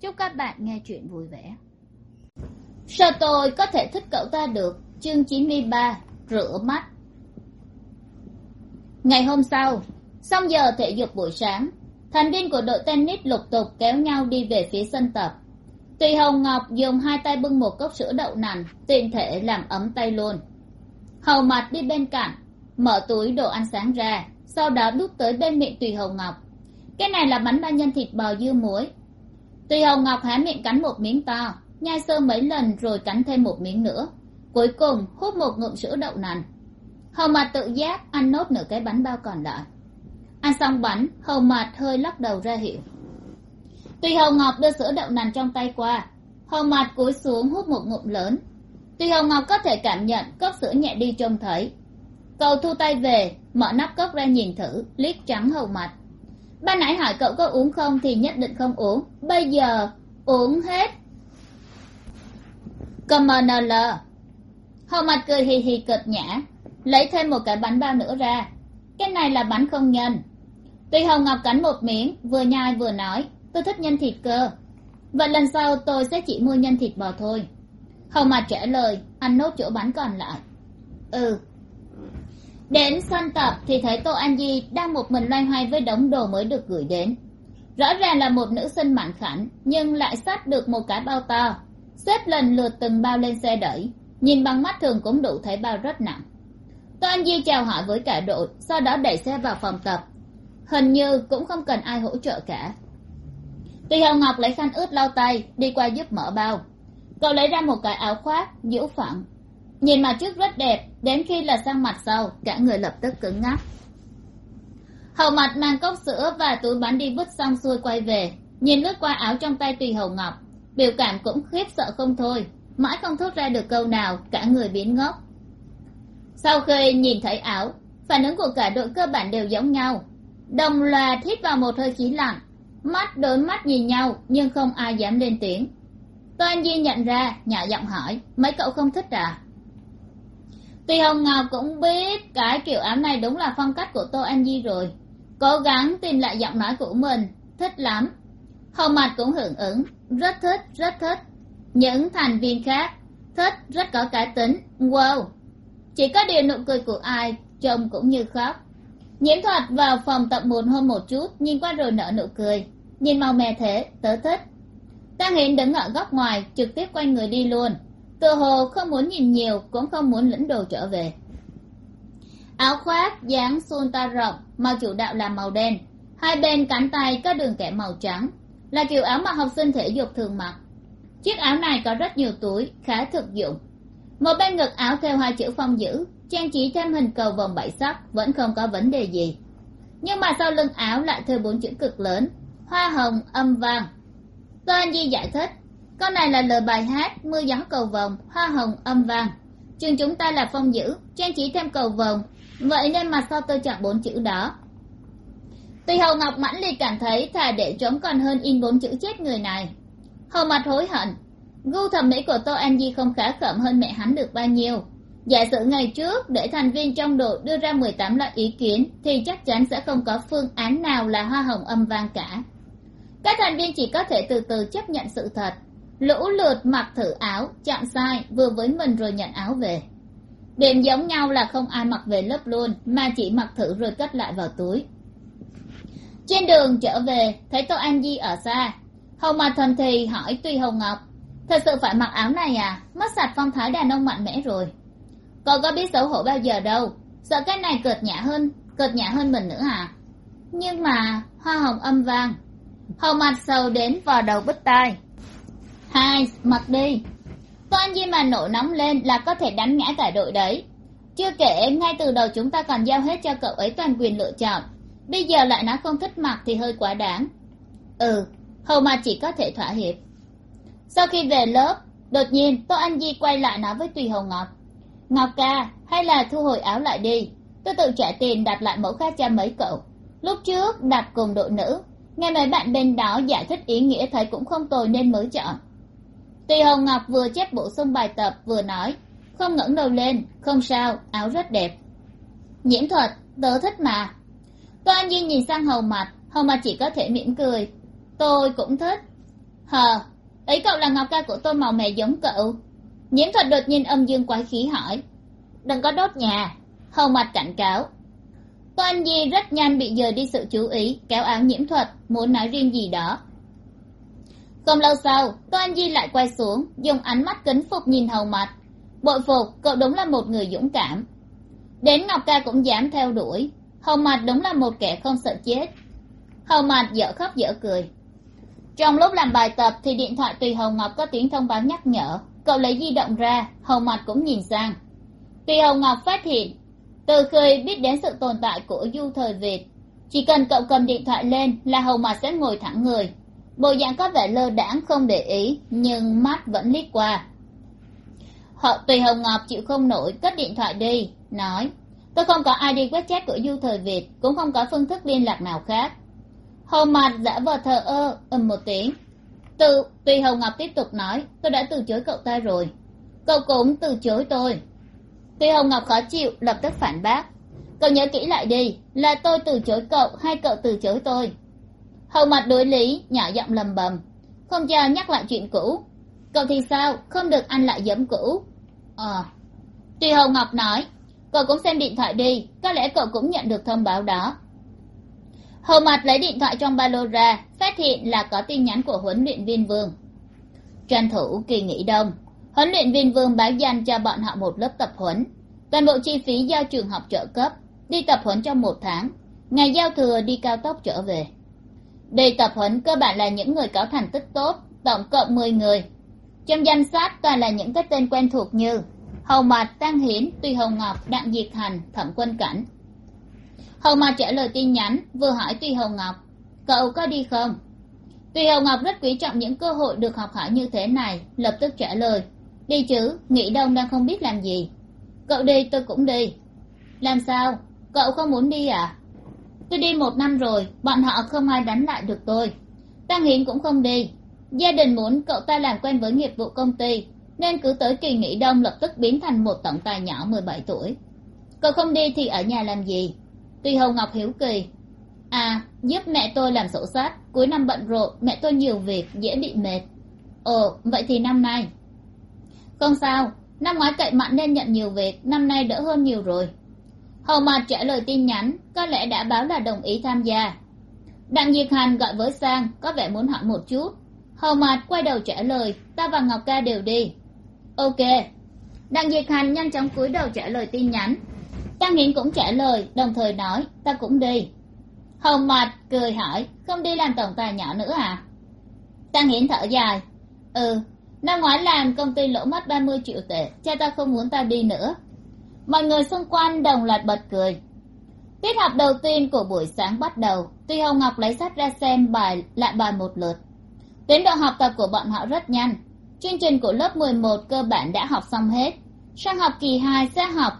chúc các bạn nghe chuyện vui vẻ. Sao tôi có thể thích cậu ta được? Chương chín mươi ba, rửa mắt. Ngày hôm sau xong giờ thể dục buổi sáng, thành viên của đội tennis lục tục kéo nhau đi về phía sân tập. Tùy hồng ngọc dùng hai tay bưng một cốc sữa đậu nành, tiện thể làm ấm tay luôn. Hầu mặt đi bên cạnh, mở túi đồ ăn sáng ra, sau đó đút tới bên miệng tùy hồng ngọc. Cái này là bánh ba nhân thịt bò dưa muối tùy hồng ngọc há miệng cắn một miếng to, nhai sơ mấy lần rồi cắn thêm một miếng nữa. Cuối cùng, hút một ngụm sữa đậu nành. Hầu mặt tự giác, ăn nốt nửa cái bánh bao còn lại. Ăn xong bánh, hầu mặt hơi lắc đầu ra hiệu. Tùy hầu ngọc đưa sữa đậu nành trong tay qua. Hầu mặt cúi xuống hút một ngụm lớn. Tùy hầu ngọc có thể cảm nhận cốc sữa nhẹ đi trông thấy. Cậu thu tay về, mở nắp cốc ra nhìn thử, liếc trắng hầu mặt ban nãy hỏi cậu có uống không thì nhất định không uống. Bây giờ uống hết. Cmnl hầu mặt cười hì hì cực nhã, lấy thêm một cái bánh bao nữa ra. Cái này là bánh không nhân. Tuy hồng ngọc cắn một miếng, vừa nhai vừa nói, tôi thích nhân thịt cơ. Vậy lần sau tôi sẽ chỉ mua nhân thịt bò thôi. Hầu mặt trả lời ăn nốt chỗ bánh còn lại. Ừ đến sân tập thì thấy tô an di đang một mình loay hoay với đống đồ mới được gửi đến. Rõ ràng là một nữ sinh mảnh khảnh, nhưng lại xách được một cái bao to. Xếp lần lượt từng bao lên xe đẩy, nhìn bằng mắt thường cũng đủ thấy bao rất nặng. Tô an di chào hỏi với cả đội, sau đó đẩy xe vào phòng tập. Hình như cũng không cần ai hỗ trợ cả. Tùy hồng ngọc lấy khăn ướt lau tay, đi qua giúp mở bao. Cậu lấy ra một cái áo khoác diễu phẳng nhìn mặt trước rất đẹp, đến khi là sang mặt sau, cả người lập tức cứng ngắc. Hầu mặt mang cốc sữa và túi bánh đi vứt xong xuôi quay về, nhìn lướt qua áo trong tay tùy hầu ngọc, biểu cảm cũng khiếp sợ không thôi, mãi không thốt ra được câu nào, cả người biến ngốc. Sau khi nhìn thấy áo, phản ứng của cả đội cơ bản đều giống nhau. Đồng loạt hít vào một hơi khí lạnh mắt đối mắt nhìn nhau, nhưng không ai dám lên tiếng. Toan di nhận ra nhỏ giọng hỏi, mấy cậu không thích à? Tuy hồng ngọc à, cũng biết cái kiểu áo này đúng là phong cách của tô an di rồi. Cố gắng tìm lại giọng nói của mình. Thích lắm. Hồng mặt cũng hưởng ứng. Rất thích rất thích. Những thành viên khác. Thích, rất có cá tính. Wow. Chỉ có điều nụ cười của ai trông cũng như khóc. Nhiễm thuật vào phòng tập buồn hôm một chút, nhìn qua rồi nở nụ cười. Nhìn màu mè thế, tớ thích. Tăng Hiến đứng ở góc ngoài, trực tiếp quay người đi luôn cơ hồ không muốn nhìn nhiều, cũng không muốn lĩnh đồ trở về. Áo khoác dáng xôn ta rộng màu chủ đạo là màu đen, hai bên cánh tay có đường kẻ màu trắng, là kiểu áo mà học sinh thể dục thường mặc. Chiếc áo này có rất nhiều túi, khá thực dụng. Một bên ngực áo theo hai chữ phong dữ, trang trí thêm hình cầu vòng bảy sắc, vẫn không có vấn đề gì. Nhưng mà sau lưng áo lại theo bốn chữ cực lớn, hoa hồng âm vang toan di giải thích con này là lời bài hát mưa gió cầu vồng, hoa hồng, âm vang trường chúng ta là phong dữ, trang trí thêm cầu vồng. Vậy nên mà sao tôi chọn bốn chữ đó? Tùy hầu ngọc mãnh liệt cảm thấy thà để trống còn hơn in bốn chữ chết người này. Hầu mặt hối hận. Gu thẩm mỹ của tô an di không khá khẩm hơn mẹ hắn được bao nhiêu. Giả sử ngày trước, để thành viên trong đội đưa ra mười tám loại ý kiến, thì chắc chắn sẽ không có phương án nào là hoa hồng âm vang cả. Các thành viên chỉ có thể từ từ chấp nhận sự thật lũ lượt mặc thử áo chạm sai vừa với mình rồi nhận áo về. Điểm giống nhau là không ai mặc về lớp luôn, mà chỉ mặc thử rồi cất lại vào túi. Trên đường trở về, thấy tô an di ở xa. Hồng mặt thần thì hỏi tuy hồng ngọc, thật sự phải mặc áo này à? Mất sạch phong thái đàn ông mạnh mẽ rồi. Cậu có biết xấu hổ bao giờ đâu. Sợ cái này cợt nhã hơn, cợt nhã hơn mình nữa à nhưng mà hoa hồng âm vang. Hồng mặt sầu đến vào đầu bứt tai hai, mặc đi. Toan di mà nổi nóng lên là có thể đánh ngã cả đội đấy. Chưa kể, ngay từ đầu chúng ta còn giao hết cho cậu ấy toàn quyền lựa chọn. Bây giờ lại nói không thích mặc thì hơi quá đáng. Ừ hầu mà chỉ có thể thỏa hiệp. Sau khi về lớp, đột nhiên, tô anh di quay lại nói với tùy hồng ngọc. Ngọc ca, hay là thu hồi áo lại đi. Tôi tự trả tiền đặt lại mẫu khác cho mấy cậu. Lúc trước, đặt cùng đội nữ. Nghe mấy bạn bên đó giải thích ý nghĩa thấy cũng không tồi nên mới chọn tùy hồng ngọc vừa chép bổ sung bài tập vừa nói, không ngẩng đầu lên, không sao, áo rất đẹp. Nhiễm thuật, tớ thích mà. Tô an nhiên nhìn sang hầu mặt hầu mặt chỉ có thể mỉm cười. Tôi cũng thích. Hờ ấy cậu là ngọc ca của tôi màu mè giống cậu. Nhiễm thuật đột nhiên âm dương quái khí hỏi. Đừng có đốt nhà. Hầu mặt cảnh cáo. Tô anh di rất nhanh bị dời đi sự chú ý, kéo áo nhiễm thuật, muốn nói riêng gì đó không lâu sau tô anh di lại quay xuống, dùng ánh mắt kính phục nhìn hầu mặt bội phục, cậu đúng là một người dũng cảm. Đến ngọc ca cũng dám theo đuổi. Hầu mặt đúng là một kẻ không sợ chết. Hầu mặt dở khóc dở cười. Trong lúc làm bài tập thì điện thoại tùy hầu ngọc có tiếng thông báo nhắc nhở. Cậu lấy di động ra, hầu mặt cũng nhìn sang. Tùy hầu ngọc phát hiện, từ khi biết đến sự tồn tại của du thời việt, chỉ cần cậu cầm điện thoại lên là hầu mặt sẽ ngồi thẳng người bộ dạng có vẻ lơ đãng, không để ý, nhưng mắt vẫn liếc qua. Họ tùy hồng ngọc chịu không nổi, cất điện thoại đi, nói, tôi không có id webchat của du thời việt, cũng không có phương thức liên lạc nào khác. Hồ mặt giả vờ thờ ơ, ầm một tiếng. Tự tùy hồng ngọc tiếp tục nói, tôi đã từ chối cậu ta rồi. Cậu cũng từ chối tôi. Tùy hồng ngọc khó chịu, lập tức phản bác, cậu nhớ kỹ lại đi, là tôi từ chối cậu, hay cậu từ chối tôi? Hầu mặt đối lý, nhỏ giọng lầm bầm. Không cho nhắc lại chuyện cũ. Cậu thì sao? Không được ăn lại giấm cũ. Ờ. Tùy hầu ngọc nói, cậu cũng xem điện thoại đi, có lẽ cậu cũng nhận được thông báo đó. Hầu mặt lấy điện thoại trong ba lô ra, phát hiện là có tin nhắn của huấn luyện viên vương. Tranh thủ kỳ nghỉ đông, huấn luyện viên vương báo danh cho bọn họ một lớp tập huấn. Toàn bộ chi phí do trường học trợ cấp, đi tập huấn trong một tháng. Ngày giao thừa đi cao tốc trở về đi tập huấn cơ bản là những người có thành tích tốt, tổng cộng mười người. Trong danh sách toàn là những cái tên quen thuộc như hầu mạt tăng hiến tuy hồng ngọc, đặng diệt hành, thẩm quân cảnh. Hầu mạt trả lời tin nhắn, vừa hỏi tuy hồng ngọc, cậu có đi không? Tuy hồng ngọc rất quý trọng những cơ hội được học hỏi như thế này, lập tức trả lời, đi chứ nghĩ đông đang không biết làm gì. Cậu đi, tôi cũng đi. Làm sao? Cậu không muốn đi à? Tôi đi một năm rồi, bọn họ không ai đánh lại được tôi. Tăng hiến cũng không đi. Gia đình muốn cậu ta làm quen với nghiệp vụ công ty, nên cứ tới kỳ nghỉ đông lập tức biến thành một tổng tài nhỏ mười bảy tuổi. Cậu không đi thì ở nhà làm gì? Tuy hồng ngọc hiếu kỳ. À giúp mẹ tôi làm sổ sách, cuối năm bận rộn, mẹ tôi nhiều việc, dễ bị mệt. Ồ, vậy thì năm nay? Không sao, năm ngoái cậy mặn nên nhận nhiều việc, năm nay đỡ hơn nhiều rồi hầu mặt trả lời tin nhắn, có lẽ đã báo là đồng ý tham gia. Đặng diệt hàn gọi với sang, có vẻ muốn hỏi một chút. Hầu mặt quay đầu trả lời, ta và ngọc ca đều đi. Ok. Đặng diệt hàn nhanh chóng cúi đầu trả lời tin nhắn. Tăng nghiễn cũng trả lời, đồng thời nói, ta cũng đi. Hầu mặt cười hỏi, không đi làm tổng tài nhỏ nữa à? Tăng nghiễn thở dài. Ừ năm ngoái làm công ty lỗ mất ba mươi triệu tệ, cha ta không muốn ta đi nữa mọi người xung quanh đồng loạt bật cười. Tiết học đầu tiên của buổi sáng bắt đầu, tuy hồng ngọc lấy sách ra xem bài, lại bài một lượt. Tiến độ học tập của bọn họ rất nhanh. Chương trình của lớp mười một cơ bản đã học xong hết. Sang học kỳ hai sẽ học,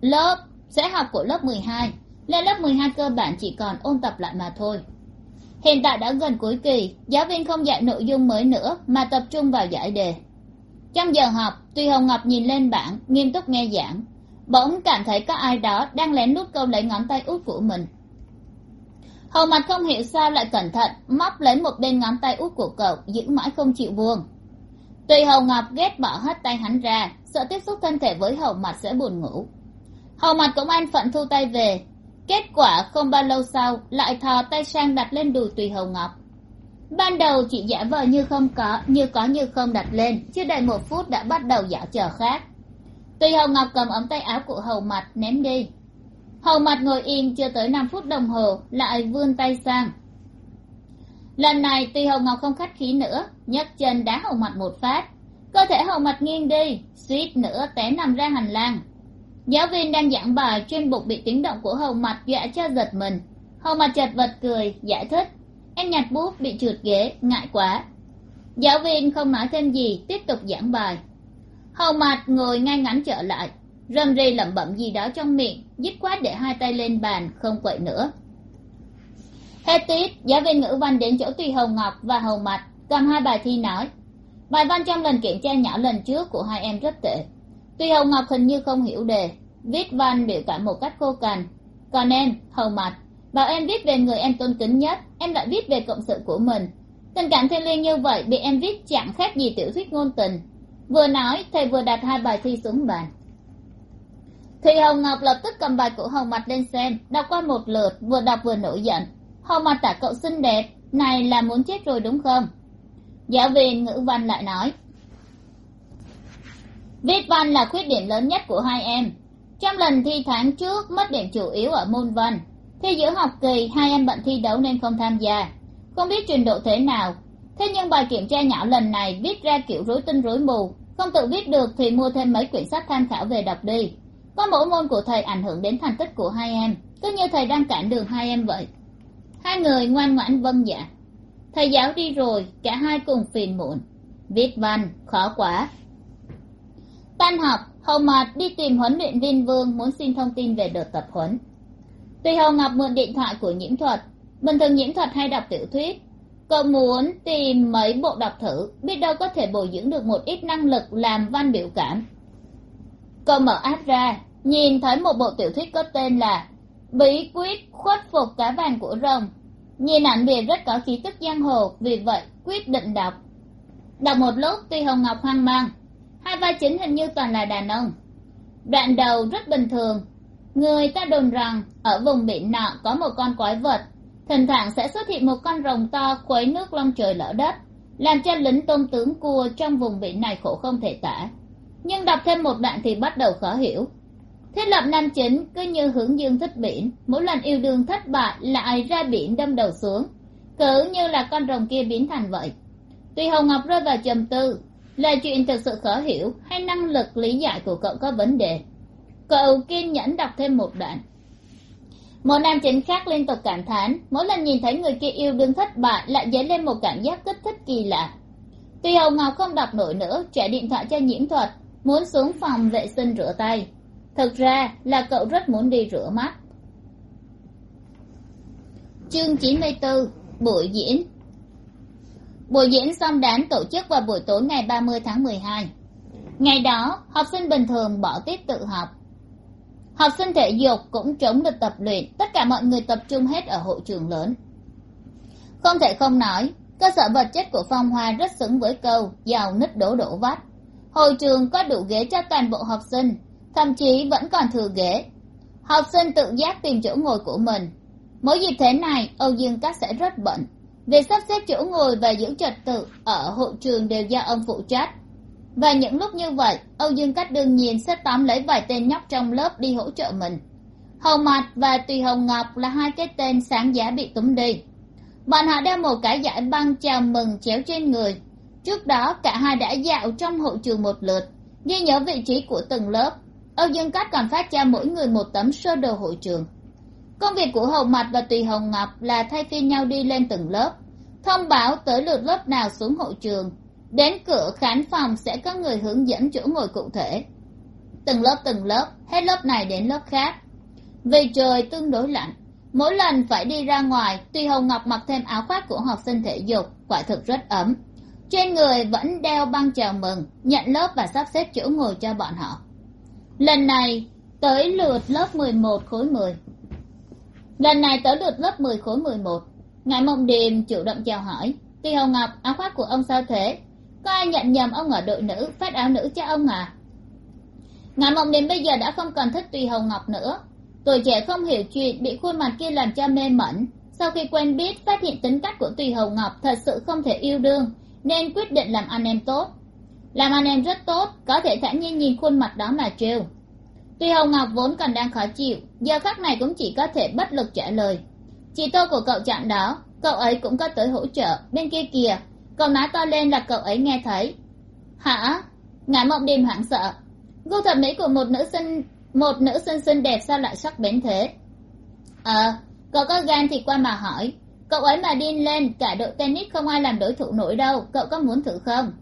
lớp, sẽ học của lớp mười hai. Lên lớp mười hai cơ bản chỉ còn ôn tập lại mà thôi. Hiện tại đã gần cuối kỳ, giáo viên không dạy nội dung mới nữa mà tập trung vào giải đề. Trong giờ học, tuy hồng ngọc nhìn lên bảng, nghiêm túc nghe giảng bỗng cảm thấy có ai đó đang lén nút câu lấy ngón tay út của mình. Hầu mặt không hiểu sao lại cẩn thận, móc lấy một bên ngón tay út của cậu, giữ mãi không chịu buông. Tùy hầu ngọc ghét bỏ hết tay hắn ra, sợ tiếp xúc thân thể với hầu mặt sẽ buồn ngủ. Hầu mặt cũng an phận thu tay về. Kết quả không bao lâu sau, lại thò tay sang đặt lên đùi tùy hầu ngọc. Ban đầu chị giả vờ như không có, như có như không đặt lên, chưa đầy một phút đã bắt đầu dạo chờ khác tùy hầu ngọc cầm ống tay áo của hầu mặt ném đi. Hầu mặt ngồi im chưa tới năm phút đồng hồ, lại vươn tay sang. Lần này tùy hầu ngọc không khách khí nữa, nhấc chân đá hầu mặt một phát. Cơ thể hầu mặt nghiêng đi, suýt nữa té nằm ra hành lang. Giáo viên đang giảng bài trên bục bị tiếng động của hầu mặt dọa cho giật mình. Hầu mặt chật vật cười, giải thích. Em nhặt bút bị trượt ghế, ngại quá. Giáo viên không nói thêm gì, tiếp tục giảng bài hầu mặt ngồi ngay ngắn trở lại, râm rì lẩm bẩm gì đó trong miệng, dứt khoát để hai tay lên bàn, không quậy nữa. Hết tiết giáo viên ngữ văn đến chỗ tùy hồng ngọc và hầu mặt, cầm hai bài thi nói. Bài văn trong lần kiểm tra nhỏ lần trước của hai em rất tệ. Tùy hồng ngọc hình như không hiểu đề, viết văn biểu cảm một cách khô cằn. Còn em, hầu mặt, bảo em viết về người em tôn kính nhất, em lại viết về cộng sự của mình. Tình cảm thiêng liêng như vậy bị em viết chẳng khác gì tiểu thuyết ngôn tình vừa nói, thầy vừa đặt hai bài thi xuống bàn. Thì hồng ngọc lập tức cầm bài của hồng mặt lên xem, đọc qua một lượt, vừa đọc vừa nổi giận. Hồng mặt tả cậu xinh đẹp, này là muốn chết rồi đúng không? Giáo viên ngữ văn lại nói, viết văn là khuyết điểm lớn nhất của hai em. Trong lần thi tháng trước, mất điểm chủ yếu ở môn văn. Thi giữa học kỳ, hai em bận thi đấu nên không tham gia. Không biết trình độ thế nào. Thế nhưng bài kiểm tra nhỏ lần này viết ra kiểu rối tinh rối mù không tự viết được thì mua thêm mấy quyển sách tham khảo về đọc đi. Có mỗi môn của thầy ảnh hưởng đến thành tích của hai em, cứ như thầy đang cản đường hai em vậy. Hai người ngoan ngoãn vâng dạ. Thầy giáo đi rồi, cả hai cùng phiền muộn. Viết văn, khó quá. Tan học hầu mạt đi tìm huấn luyện viên vương muốn xin thông tin về đợt tập huấn. Tùy hầu ngọc mượn điện thoại của nhiễm thuật, bình thường nhiễm thuật hay đọc tiểu thuyết cậu muốn tìm mấy bộ đọc thử, biết đâu có thể bồi dưỡng được một ít năng lực làm văn biểu cảm. Cậu mở app ra, nhìn thấy một bộ tiểu thuyết có tên là bí quyết khuất phục cá vàng của rồng. Nhìn ảnh bìa rất có khí tức giang hồ, vì vậy quyết định đọc. Đọc một lúc tuy hồng ngọc hoang mang, hai vai chính hình như toàn là đàn ông. Đoạn đầu rất bình thường, người ta đồn rằng ở vùng biển nọ có một con quái vật thỉnh thoảng sẽ xuất hiện một con rồng to khuấy nước long trời lở đất, làm cho lính tôn tướng cua trong vùng biển này khổ không thể tả. Nhưng đọc thêm một đoạn thì bắt đầu khó hiểu. Thiết lập nam chính cứ như hướng dương thích biển, mỗi lần yêu đương thất bại lại ra biển đâm đầu xuống, cứ như là con rồng kia biến thành vậy. Tuy hồng ngọc rơi vào trầm tư là chuyện thực sự khó hiểu hay năng lực lý giải của cậu có vấn đề. Cậu kiên nhẫn đọc thêm một đoạn một nam chính khác liên tục cảm thán, mỗi lần nhìn thấy người kia yêu đương thất bại lại dấy lên một cảm giác kích thích kỳ lạ. Tuy hồng ngọc không đọc nổi nữa, trả điện thoại cho nhiễm thuật, muốn xuống phòng vệ sinh rửa tay. Thực ra là cậu rất muốn đi rửa mắt. Chương chín mươi bốn buổi diễn. Buổi diễn xong đán tổ chức vào buổi tối ngày ba mươi tháng mười hai. Ngày đó, học sinh bình thường bỏ tiết tự học học sinh thể dục cũng chống được tập luyện. Tất cả mọi người tập trung hết ở hội trường lớn. Không thể không nói, cơ sở vật chất của phong hoa rất xứng với câu, giàu nứt đổ đổ vách hội trường có đủ ghế cho toàn bộ học sinh, thậm chí vẫn còn thừa ghế. Học sinh tự giác tìm chỗ ngồi của mình. Mỗi dịp thế này, âu dương các sẽ rất bận. Việc sắp xếp chỗ ngồi và giữ trật tự ở hội trường đều do ông phụ trách và những lúc như vậy, âu dương cách đương nhiên sẽ tóm lấy vài tên nhóc trong lớp đi hỗ trợ mình. Hầu Mạch và tùy hồng ngọc là hai cái tên sáng giá bị túm đi. Bọn họ đeo một cái giải băng chào mừng chéo trên người. Trước đó, cả hai đã dạo trong hội trường một lượt, ghi nhớ vị trí của từng lớp. Âu dương cách còn phát cho mỗi người một tấm sơ đồ hội trường. Công việc của hầu Mạch và tùy hồng ngọc là thay phiên nhau đi lên từng lớp, thông báo tới lượt lớp nào xuống hội trường đến cửa khán phòng sẽ có người hướng dẫn chỗ ngồi cụ thể. Từng lớp từng lớp, hết lớp này đến lớp khác. Vì trời tương đối lạnh, mỗi lần phải đi ra ngoài, tuy hồng ngọc mặc thêm áo khoác của học sinh thể dục, quả thực rất ấm. Trên người vẫn đeo băng chào mừng, nhận lớp và sắp xếp chỗ ngồi cho bọn họ. Lần này, tới lượt lớp mười một khối mười. Lần này tới lượt lớp mười khối mười một. Ngài mộng điềm chủ động chào hỏi. Tuy hồng ngọc, áo khoác của ông sao thế? Có ai nhận nhầm ông ở đội nữ, phát áo nữ cho ông à. Ngài mộng đến bây giờ đã không còn thích tùy hồng ngọc nữa. Tuổi trẻ không hiểu chuyện, bị khuôn mặt kia làm cho mê mẩn. Sau khi quen biết, phát hiện tính cách của tùy hồng ngọc thật sự không thể yêu đương, nên quyết định làm anh em tốt. Làm anh em rất tốt, có thể thản nhiên nhìn khuôn mặt đó mà trêu. Tuy hồng ngọc vốn còn đang khó chịu, giờ khắc này cũng chỉ có thể bất lực trả lời. Chị tôi của cậu chạm đó, cậu ấy cũng có tới hỗ trợ bên kia kìa cậu nói to lên là cậu ấy nghe thấy. Hả? Ngã mộng đêm hoảng sợ. Gu thẩm mỹ của một nữ sinh, một nữ sinh xinh đẹp sao lại sắc bén thế? Ờ cậu có gan thì qua mà hỏi. Cậu ấy mà điên lên, cả đội tennis không ai làm đối thủ nổi đâu. Cậu có muốn thử không?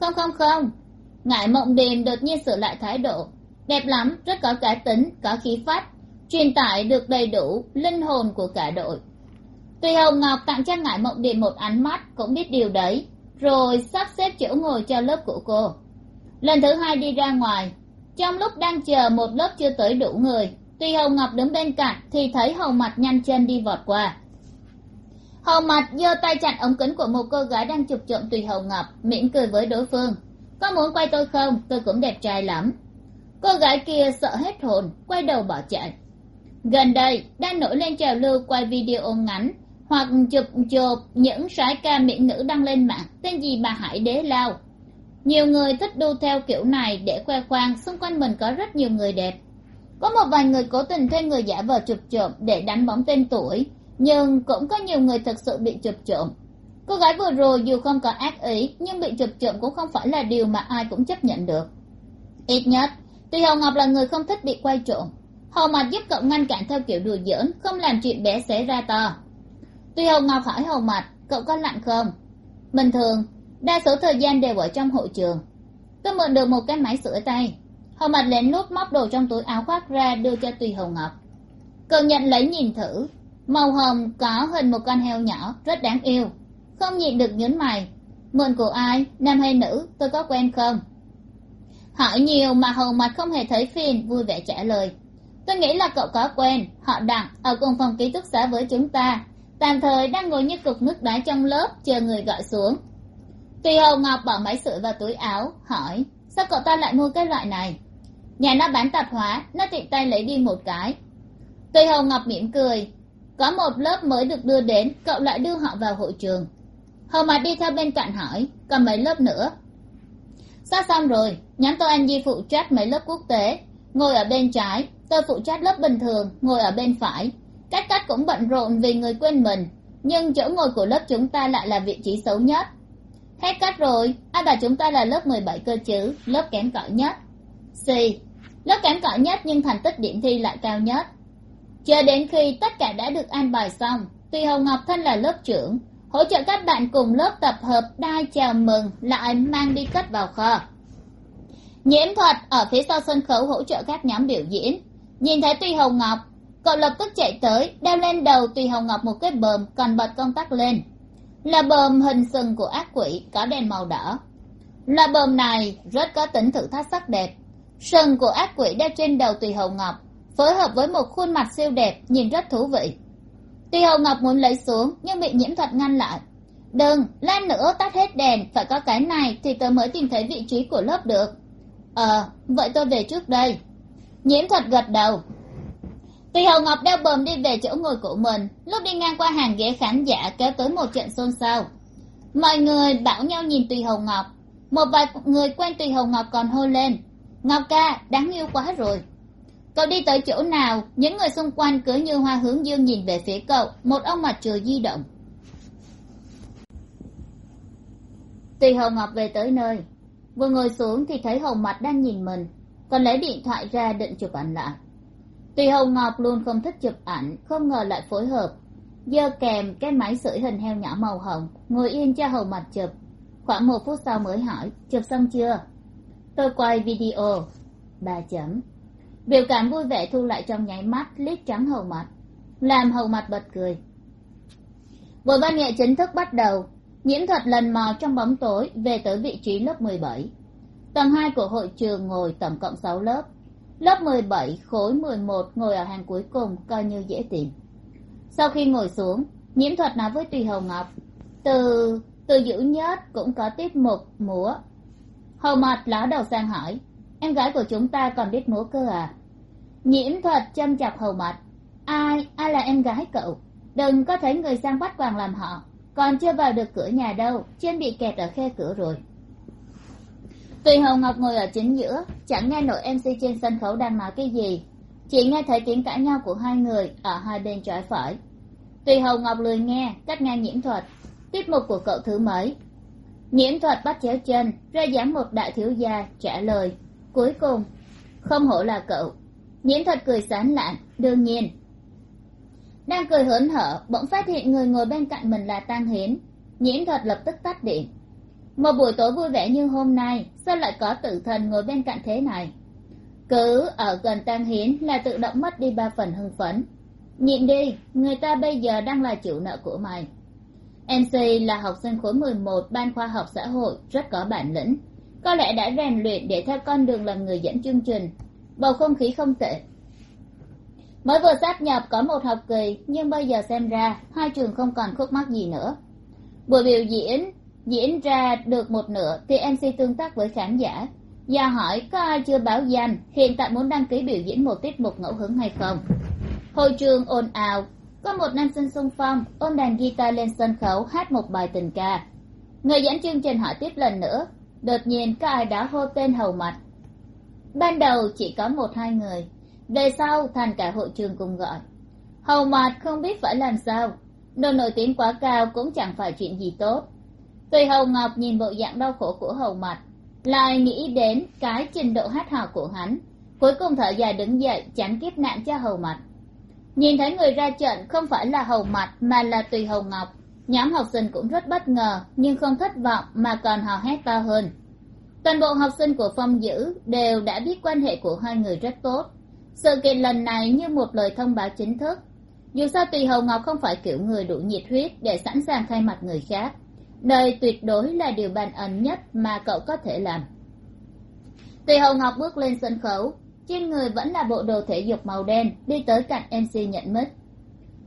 Không không không. Ngải mộng điềm đột nhiên sửa lại thái độ. Đẹp lắm, rất có cá tính, có khí phách. Truyền tải được đầy đủ linh hồn của cả đội tuy hồng ngọc tặng cho ngải mộng điện một ánh mắt, cũng biết điều đấy, rồi sắp xếp chỗ ngồi cho lớp của cô. Lần thứ hai đi ra ngoài, trong lúc đang chờ một lớp chưa tới đủ người, tuy hồng ngọc đứng bên cạnh thì thấy hầu mặt nhanh chân đi vọt qua. Hầu mặt giơ tay chặn ống kính của một cô gái đang chụp trộm tùy hầu ngọc, mỉm cười với đối phương. Có muốn quay tôi không? Tôi cũng đẹp trai lắm. Cô gái kia sợ hết hồn, quay đầu bỏ chạy. Gần đây, đang nổi lên trào lưu quay video ngắn hoặc chụp chụp những soái ca mỹ nữ đăng lên mạng tên gì bà hải đế lao. Nhiều người thích đu theo kiểu này để khoe khoang, xung quanh mình có rất nhiều người đẹp. Có một vài người cố tình thuê người giả vờ chụp trộm để đánh bóng tên tuổi, nhưng cũng có nhiều người thực sự bị chụp trộm cô gái vừa rồi dù không có ác ý, nhưng bị chụp trộm cũng không phải là điều mà ai cũng chấp nhận được. Ít nhất, tuy hồng ngọc là người không thích bị quay trộm hầu mặt giúp cậu ngăn cản theo kiểu đùa giỡn, không làm chuyện bé xé ra to tuy hồng ngọc hỏi hồng mạch, cậu có lạnh không? Bình thường, đa số thời gian đều ở trong hội trường. Tôi mượn được một cái máy sửa tay hồng mạch lén lút móc đồ trong túi áo khoác ra đưa cho tùy hồng ngọc. Cậu nhận lấy nhìn thử, màu hồng có hình một con heo nhỏ rất đáng yêu. Không nhịn được nhớn mày, mượn của ai, nam hay nữ, tôi có quen không? Hỏi nhiều mà hồng mạch không hề thấy phiền, vui vẻ trả lời. Tôi nghĩ là cậu có quen, họ đặng ở cùng phòng ký túc xá với chúng ta tạm thời đang ngồi như cục nước đá trong lớp, chờ người gọi xuống. Tùy hầu ngọc bỏ máy sưởi vào túi áo, hỏi, sao cậu ta lại mua cái loại này? Nhà nó bán tạp hóa, nó tiện tay lấy đi một cái. Tùy hầu ngọc mỉm cười, có một lớp mới được đưa đến, cậu lại đưa họ vào hội trường. Hầu mặt đi theo bên cạnh hỏi, còn mấy lớp nữa? Sắp xong rồi, nhóm tôi anh di phụ trách mấy lớp quốc tế, ngồi ở bên trái, tôi phụ trách lớp bình thường, ngồi ở bên phải cách cách cũng bận rộn vì người quên mình, nhưng chỗ ngồi của lớp chúng ta lại là vị trí xấu nhất. Hết cách rồi à ai bảo chúng ta là lớp mười bảy cơ chứ, lớp kém cỏi nhất. C lớp kém cỏi nhất nhưng thành tích điểm thi lại cao nhất. Chờ đến khi tất cả đã được an bài xong tuy hồng ngọc thân là lớp trưởng, hỗ trợ các bạn cùng lớp tập hợp đai chào mừng, lại mang đi cất vào kho. Nhiễm thuật ở phía sau sân khấu hỗ trợ các nhóm biểu diễn. Nhìn thấy tuy hồng ngọc cậu lập tức chạy tới, đeo lên đầu tùy hồng ngọc một cái bờm, còn bật công tắc lên. Là bờm hình sừng của ác quỷ, có đèn màu đỏ. Là bờm này rất có tính thử thách sắc đẹp. Sừng của ác quỷ đeo trên đầu tùy hồng ngọc, phối hợp với một khuôn mặt siêu đẹp, nhìn rất thú vị. Tùy hồng ngọc muốn lấy xuống, nhưng bị nhiễm thuật ngăn lại. Đừng lan nữa tắt hết đèn, phải có cái này thì tớ mới tìm thấy vị trí của lớp được. Ờ vậy tôi về trước đây. Nhiễm thuật gật đầu tùy hồng ngọc đeo bờm đi về chỗ ngồi của mình, lúc đi ngang qua hàng ghế khán giả kéo tới một trận xôn xao. Mọi người bảo nhau nhìn tùy hồng ngọc, một vài người quen tùy hồng ngọc còn hô lên, ngọc ca, đáng yêu quá rồi. Cậu đi tới chỗ nào? Những người xung quanh cứ như hoa hướng dương nhìn về phía cậu, một ông mặt trời di động. Tùy hồng ngọc về tới nơi, vừa ngồi xuống thì thấy hồng mặt đang nhìn mình, còn lấy điện thoại ra định chụp ảnh lại. Tuy hồng ngọc luôn không thích chụp ảnh, không ngờ lại phối hợp. Giơ kèm cái máy sưởi hình heo nhỏ màu hồng, ngồi yên cho hồng mặt chụp. Khoảng một phút sau mới hỏi, chụp xong chưa? Tôi quay video. Ba chấm, biểu cảm vui vẻ thu lại trong nháy mắt, liếc trắng hầu mặt làm hầu mặt bật cười. Buổi văn nghệ chính thức bắt đầu. Nhiễm thuật lần mò trong bóng tối về tới vị trí lớp mười bảy. Tầng hai của hội trường ngồi tổng cộng sáu lớp lớp mười bảy khối mười một ngồi ở hàng cuối cùng, coi như dễ tìm. Sau khi ngồi xuống, nhiễm thuật nói với tùy hầu ngọc, từ từ dữ nhất cũng có tiết mục múa. Hầu mặt ló đầu sang hỏi, em gái của chúng ta còn biết múa cơ à? Nhiễm thuật châm chọc hầu mặt ai ai là em gái cậu? Đừng có thấy người sang bắt quàng làm họ, còn chưa vào được cửa nhà đâu chân bị kẹt ở khe cửa rồi tùy hồng ngọc ngồi ở chính giữa, chẳng nghe nổi mc trên sân khấu đang nói cái gì. Chỉ nghe thấy tiếng cãi nhau của hai người ở hai bên trái phải. Tùy hồng ngọc lười nghe, cắt ngang nhiễm thuật. Tiết mục của cậu thứ mấy? Nhiễm thuật bắt chéo chân ra dáng một đại thiếu gia, trả lời. Cuối cùng, không hổ là cậu. Nhiễm thuật cười sán lạn, đương nhiên. Đang cười hớn hở, bỗng phát hiện người ngồi bên cạnh mình là tăng hiến. Nhiễm thuật lập tức tắt điện một buổi tối vui vẻ như hôm nay, sao lại có tử thần ngồi bên cạnh thế này? Cứ ở gần tang hiến là tự động mất đi ba phần hưng phấn. Nhịn đi, người ta bây giờ đang là chủ nợ của mày. Mc là học sinh khối mười một ban khoa học xã hội, rất có bản lĩnh. Có lẽ đã rèn luyện để theo con đường làm người dẫn chương trình. Bầu không khí không tệ. Mới vừa sáp nhập có một học kỳ, nhưng bây giờ xem ra, hai trường không còn khúc mắc gì nữa. Buổi biểu diễn diễn ra được một nửa thì mc tương tác với khán giả. Và hỏi có ai chưa báo danh, hiện tại muốn đăng ký biểu diễn một tiết mục ngẫu hứng hay không? Hội trường ồn ào, có một nam sinh xung phong, ôm đàn guitar lên sân khấu, hát một bài tình ca. Người dẫn chương trình hỏi tiếp lần nữa, đột nhiên có ai đã hô tên hầu mặt. Ban đầu chỉ có một hai người, về sau thành cả hội trường cùng gọi. Hầu mặt không biết phải làm sao, đồ nổi tiếng quá cao cũng chẳng phải chuyện gì tốt tùy Hồng ngọc nhìn bộ dạng đau khổ của hầu mặt lại nghĩ đến cái trình độ hát hò của hắn, cuối cùng thở dài đứng dậy tránh kiếp nạn cho hầu mặt nhìn thấy người ra trận không phải là hầu mặt mà là tùy hầu ngọc, nhóm học sinh cũng rất bất ngờ, nhưng không thất vọng mà còn hò hét to hơn. Toàn bộ học sinh của phong dữ đều đã biết quan hệ của hai người rất tốt. Sự kiện lần này như một lời thông báo chính thức. Dù sao tùy hầu ngọc không phải kiểu người đủ nhiệt huyết để sẵn sàng thay mặt người khác đây tuyệt đối là điều bàn ẩn nhất mà cậu có thể làm. Tùy hầu ngọc bước lên sân khấu, trên người vẫn là bộ đồ thể dục màu đen đi tới cạnh mc nhận mít.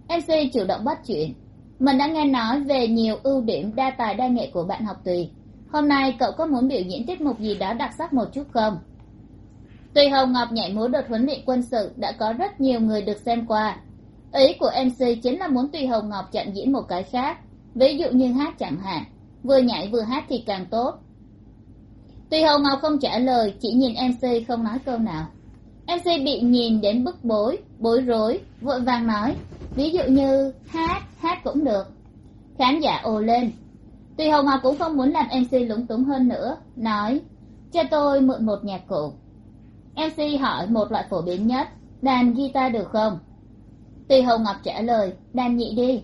mc chủ động bắt chuyện. Mình đã nghe nói về nhiều ưu điểm đa tài đa nghệ của bạn học tùy. Hôm nay cậu có muốn biểu diễn tiết mục gì đó đặc sắc một chút không? Tùy hầu ngọc nhảy múa đợt huấn luyện quân sự đã có rất nhiều người được xem qua. Ý của mc chính là muốn tùy hầu ngọc chặn diễn một cái khác ví dụ như hát chẳng hạn, vừa nhảy vừa hát thì càng tốt. Tùy hầu ngọc không trả lời, chỉ nhìn mc không nói câu nào. mc bị nhìn đến bức bối bối rối, vội vàng nói, ví dụ như hát hát cũng được. Khán giả ồ lên. Tùy hầu ngọc cũng không muốn làm mc lúng túng hơn nữa, nói, cho tôi mượn một nhạc cụ. mc hỏi một loại phổ biến nhất, đàn guitar được không? Tùy hầu ngọc trả lời, đàn nhị đi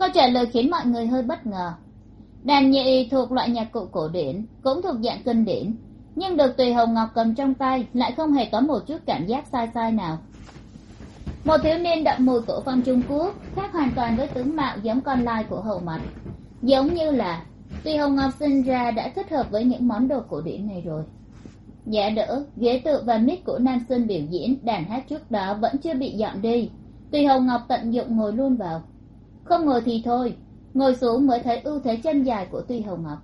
câu trả lời khiến mọi người hơi bất ngờ. Đàn nhị thuộc loại nhạc cụ cổ điển, cũng thuộc dạng kinh điển, nhưng được tùy hồng ngọc cầm trong tay lại không hề có một chút cảm giác sai sai nào. Một thiếu niên đậm mùi cổ phong trung quốc, khác hoàn toàn với tướng mạo giống con lai của hầu mặt giống như là tùy hồng ngọc sinh ra đã thích hợp với những món đồ cổ điển này rồi. Giả đỡ, ghế tự và mic của nam sinh biểu diễn đàn hát trước đó vẫn chưa bị dọn đi. Tùy hồng ngọc tận dụng ngồi luôn vào không ngồi thì thôi, ngồi xuống mới thấy ưu thế chân dài của tuy hồng ngọc.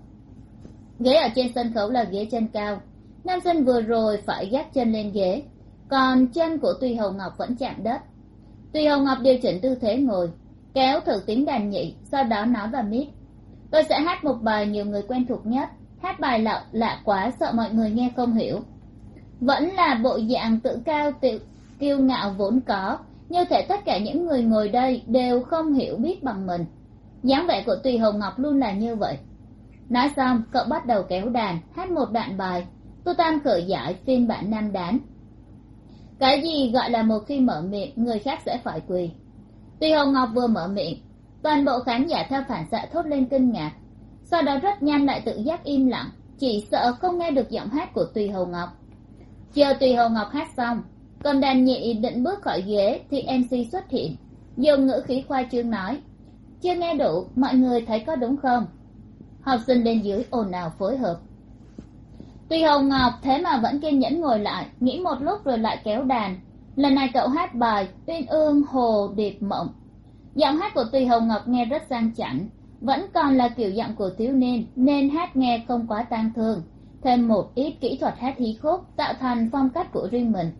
Ghế ở trên sân khấu là ghế chân cao. Nam sinh vừa rồi phải gác chân lên ghế, còn chân của tuy hồng ngọc vẫn chạm đất. Tuy hồng ngọc điều chỉnh tư thế ngồi, kéo thử tiếng đàn nhị, sau đó nói vào mít tôi sẽ hát một bài nhiều người quen thuộc nhất. Hát bài lạ lạ quá, sợ mọi người nghe không hiểu. Vẫn là bộ dạng tự cao, tự kiêu ngạo vốn có như thể tất cả những người ngồi đây đều không hiểu biết bằng mình. Dáng vẻ của tùy hồng ngọc luôn là như vậy. Nói xong, cậu bắt đầu kéo đàn, hát một đoạn bài. Tu tam khởi giải phiên bản nam đán. Cái gì gọi là một khi mở miệng, người khác sẽ phải quỳ. Tùy hồng ngọc vừa mở miệng, toàn bộ khán giả theo phản xạ thốt lên kinh ngạc. Sau đó rất nhanh lại tự giác im lặng, chỉ sợ không nghe được giọng hát của tùy hồng ngọc. Chờ tùy hồng ngọc hát xong còn đàn nhị định bước khỏi ghế thì mc xuất hiện, dùng ngữ khí khoa trương nói, chưa nghe đủ, mọi người thấy có đúng không? Học sinh bên dưới ồn ào phối hợp. Tuy hồng ngọc thế mà vẫn kiên nhẫn ngồi lại, nghĩ một lúc rồi lại kéo đàn lần này cậu hát bài uyên ương hồ điệp mộng. Giọng hát của tùy hồng ngọc nghe rất sang chảnh, vẫn còn là kiểu giọng của thiếu niên, nên hát nghe không quá tang thương, thêm một ít kỹ thuật hát hí khúc tạo thành phong cách của riêng mình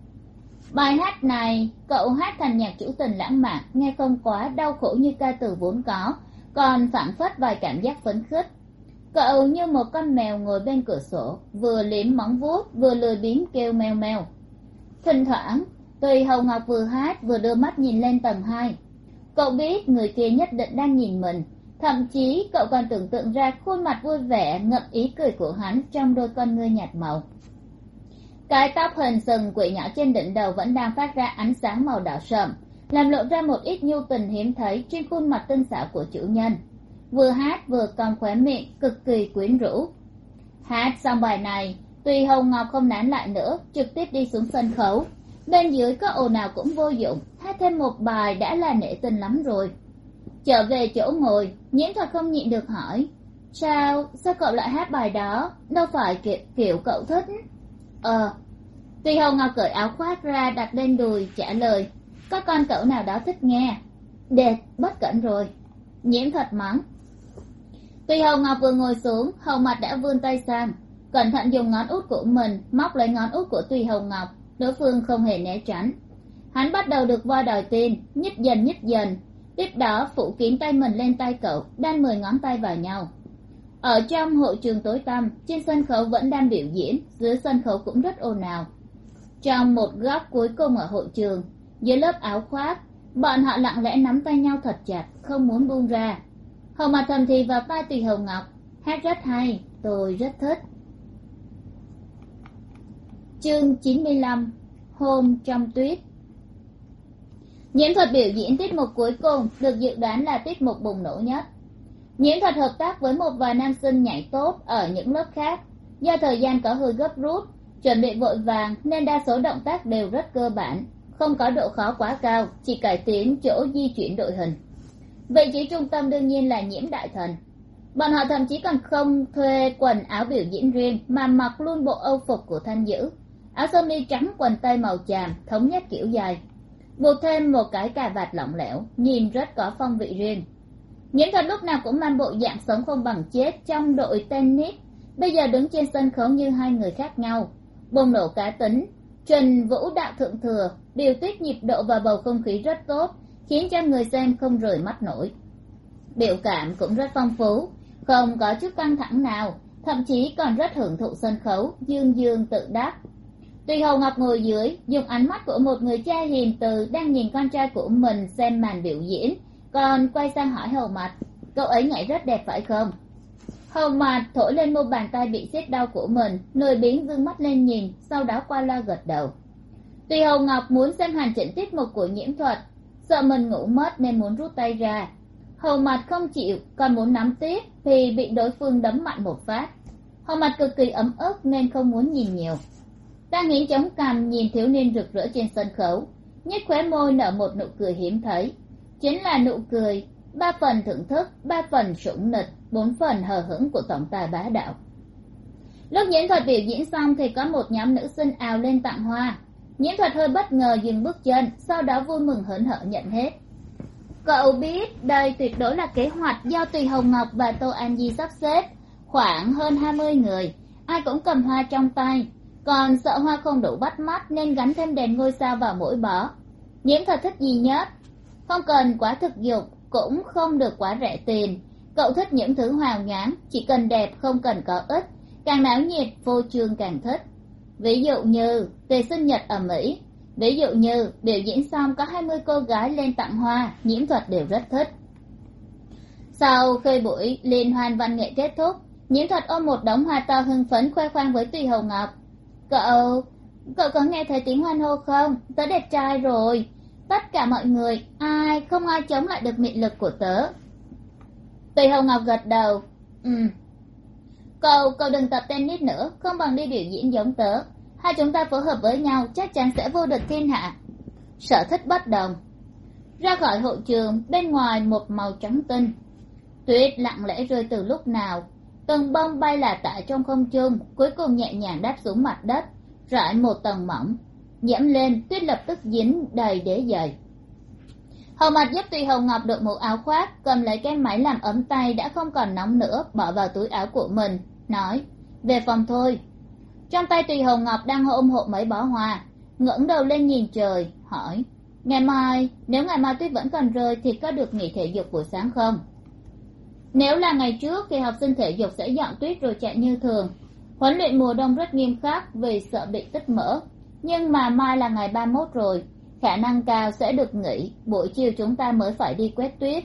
bài hát này, cậu hát thành nhạc trữ tình lãng mạn, nghe không quá đau khổ như ca từ vốn có, còn phảng phất vài cảm giác phấn khích. Cậu như một con mèo ngồi bên cửa sổ, vừa liếm móng vuốt, vừa lười biếng kêu meo meo. Thỉnh thoảng, tùy hầu ngọc vừa hát, vừa đưa mắt nhìn lên tầng hai. Cậu biết người kia nhất định đang nhìn mình, thậm chí cậu còn tưởng tượng ra khuôn mặt vui vẻ, ngậm ý cười của hắn trong đôi con ngươi nhạt màu cái tóc hình sừng quỷ nhỏ trên đỉnh đầu vẫn đang phát ra ánh sáng màu đỏ sậm làm lộ ra một ít nhu tình hiếm thấy trên khuôn mặt tinh xảo của chủ nhân. Vừa hát vừa còn khóe miệng cực kỳ quyến rũ. Hát xong bài này tuy hồng ngọc không nán lại nữa trực tiếp đi xuống sân khấu. Bên dưới có ồn nào cũng vô dụng hát thêm một bài đã là nể tình lắm rồi. Trở về chỗ ngồi nhiễm thuật không nhịn được hỏi sao sao cậu lại hát bài đó? Đâu phải kiểu, kiểu cậu thích? Ờ tùy hồng ngọc cởi áo khoác ra đặt lên đùi trả lời, có con cậu nào đó thích nghe? Đẹp, bất cẩn rồi. Nhiễm thật mắng. Tùy hồng ngọc vừa ngồi xuống, hầu mặt đã vươn tay sang, cẩn thận dùng ngón út của mình móc lấy ngón út của tùy hồng ngọc, đối phương không hề né tránh. Hắn bắt đầu được voi đòi tin nhích dần nhích dần, tiếp đó phủ kín tay mình lên tay cậu, đan mười ngón tay vào nhau ở trong hội trường tối tăm, trên sân khấu vẫn đang biểu diễn, dưới sân khấu cũng rất ồn ào. Trong một góc cuối cùng ở hội trường, dưới lớp áo khoác, bọn họ lặng lẽ nắm tay nhau thật chặt, không muốn buông ra. Hầu mặt thầm thì vào tai tùy hồng ngọc, hát rất hay, tôi rất thích. Chương chín mươi lăm, hôm trong tuyết. Nhiễm thuật biểu diễn tiết mục cuối cùng được dự đoán là tiết mục bùng nổ nhất nhiễm thuật hợp tác với một vài nam sinh nhảy tốt ở những lớp khác. Do thời gian có hơi gấp rút, chuẩn bị vội vàng nên đa số động tác đều rất cơ bản, không có độ khó quá cao, chỉ cải tiến chỗ di chuyển đội hình. Vị trí trung tâm đương nhiên là nhiễm đại thần. Bọn họ thậm chí còn không thuê quần áo biểu diễn riêng mà mặc luôn bộ âu phục của thanh dữ. Áo sơ mi trắng, quần tây màu chàm, thống nhất kiểu dài. Buộc thêm một cái cà vạt lỏng lẻo, nhìn rất có phong vị riêng nhiễm thuật lúc nào cũng mang bộ dạng sống không bằng chết trong đội tennis. Bây giờ đứng trên sân khấu như hai người khác nhau. Bùng nổ cá tính. Trần vũ đạo thượng thừa, điều tiết nhịp độ và bầu không khí rất tốt, khiến cho người xem không rời mắt nổi. Biểu cảm cũng rất phong phú, không có chút căng thẳng nào, thậm chí còn rất hưởng thụ sân khấu, dương dương tự đắc. Tùy hầu ngọc ngồi dưới, dùng ánh mắt của một người cha hiền từ đang nhìn con trai của mình xem màn biểu diễn còn quay sang hỏi hầu mặt cậu ấy nhảy rất đẹp phải không? Hầu mặt thổi lên một bàn tay bị xiết đau của mình, lười biếng dương mắt lên nhìn, sau đó qua loa gật đầu. Tùy hầu ngọc muốn xem hoàn chỉnh tiết mục của nhiễm thuật, sợ mình ngủ mất nên muốn rút tay ra. Hầu mặt không chịu, còn muốn nắm tiếp thì bị đối phương đấm mạnh một phát. Hầu mặt cực kỳ ấm ức nên không muốn nhìn nhiều. Ta nghĩ chống cằm, nhìn thiếu niên rực rỡ trên sân khấu, nhếch khóe môi nở một nụ cười hiếm thấy chính là nụ cười, ba phần thưởng thức, ba phần sủng nịch, bốn phần hờ hững của tổng tài bá đạo. Lúc diễn thuật biểu diễn xong thì có một nhóm nữ sinh ào lên tặng hoa. Nhiễm thuật hơi bất ngờ dừng bước chân, sau đó vui mừng hớn hở nhận hết. Cậu biết đây tuyệt đối là kế hoạch do tùy hồng ngọc và tô an di sắp xếp. Khoảng hơn hai mươi người, ai cũng cầm hoa trong tay. Còn sợ hoa không đủ bắt mắt nên gắn thêm đèn ngôi sao vào mỗi bó. Nhiễm thuật thích gì nhất? Không cần quá thực dụng, cũng không được quá rẻ tiền. Cậu thích những thứ hào nhoáng chỉ cần đẹp không cần có ích. Càng náo nhiệt, vô trương càng thích. Ví dụ như, tiệc sinh nhật ở mỹ. Ví dụ như, biểu diễn xong có hai mươi cô gái lên tặng hoa, nhiễm thuật đều rất thích. Sau khi buổi liên hoan văn nghệ kết thúc, nhiễm thuật ôm một đống hoa to hưng phấn khoe khoang với tùy hầu ngọc. Cậu cậu có nghe thấy tiếng hoan hô không? Tớ đẹp trai rồi tất cả mọi người, ai không ai chống lại được mị lực của tớ. Tùy hồng ngọc gật đầu. Ừ. Cậu cậu đừng tập tennis nữa, không bằng đi biểu diễn giống tớ. Hai chúng ta phối hợp với nhau, chắc chắn sẽ vô địch thiên hạ. Sở thích bất đồng. Ra khỏi hội trường, bên ngoài một màu trắng tinh. Tuyết lặng lẽ rơi từ lúc nào. Từng bông bay là tả trong không trung, cuối cùng nhẹ nhàng đáp xuống mặt đất, rải một tầng mỏng dẫm lên, tuyết lập tức dính đầy đế dậy hầu mặt giúp tùy hồng ngọc đội mũ áo khoác, cầm lấy cái máy làm ấm tay đã không còn nóng nữa, bỏ vào túi áo của mình, nói, về phòng thôi. Trong tay tùy hồng ngọc đang ôm hộ mấy bó hoa, ngẩng đầu lên nhìn trời, hỏi, ngày mai, nếu ngày mai tuyết vẫn còn rơi thì có được nghỉ thể dục buổi sáng không? Nếu là ngày trước thì học sinh thể dục sẽ dọn tuyết rồi chạy như thường. Huấn luyện mùa đông rất nghiêm khắc vì sợ bị tích mỡ nhưng mà mai là ngày ba mốt rồi, khả năng cao sẽ được nghỉ, buổi chiều chúng ta mới phải đi quét tuyết.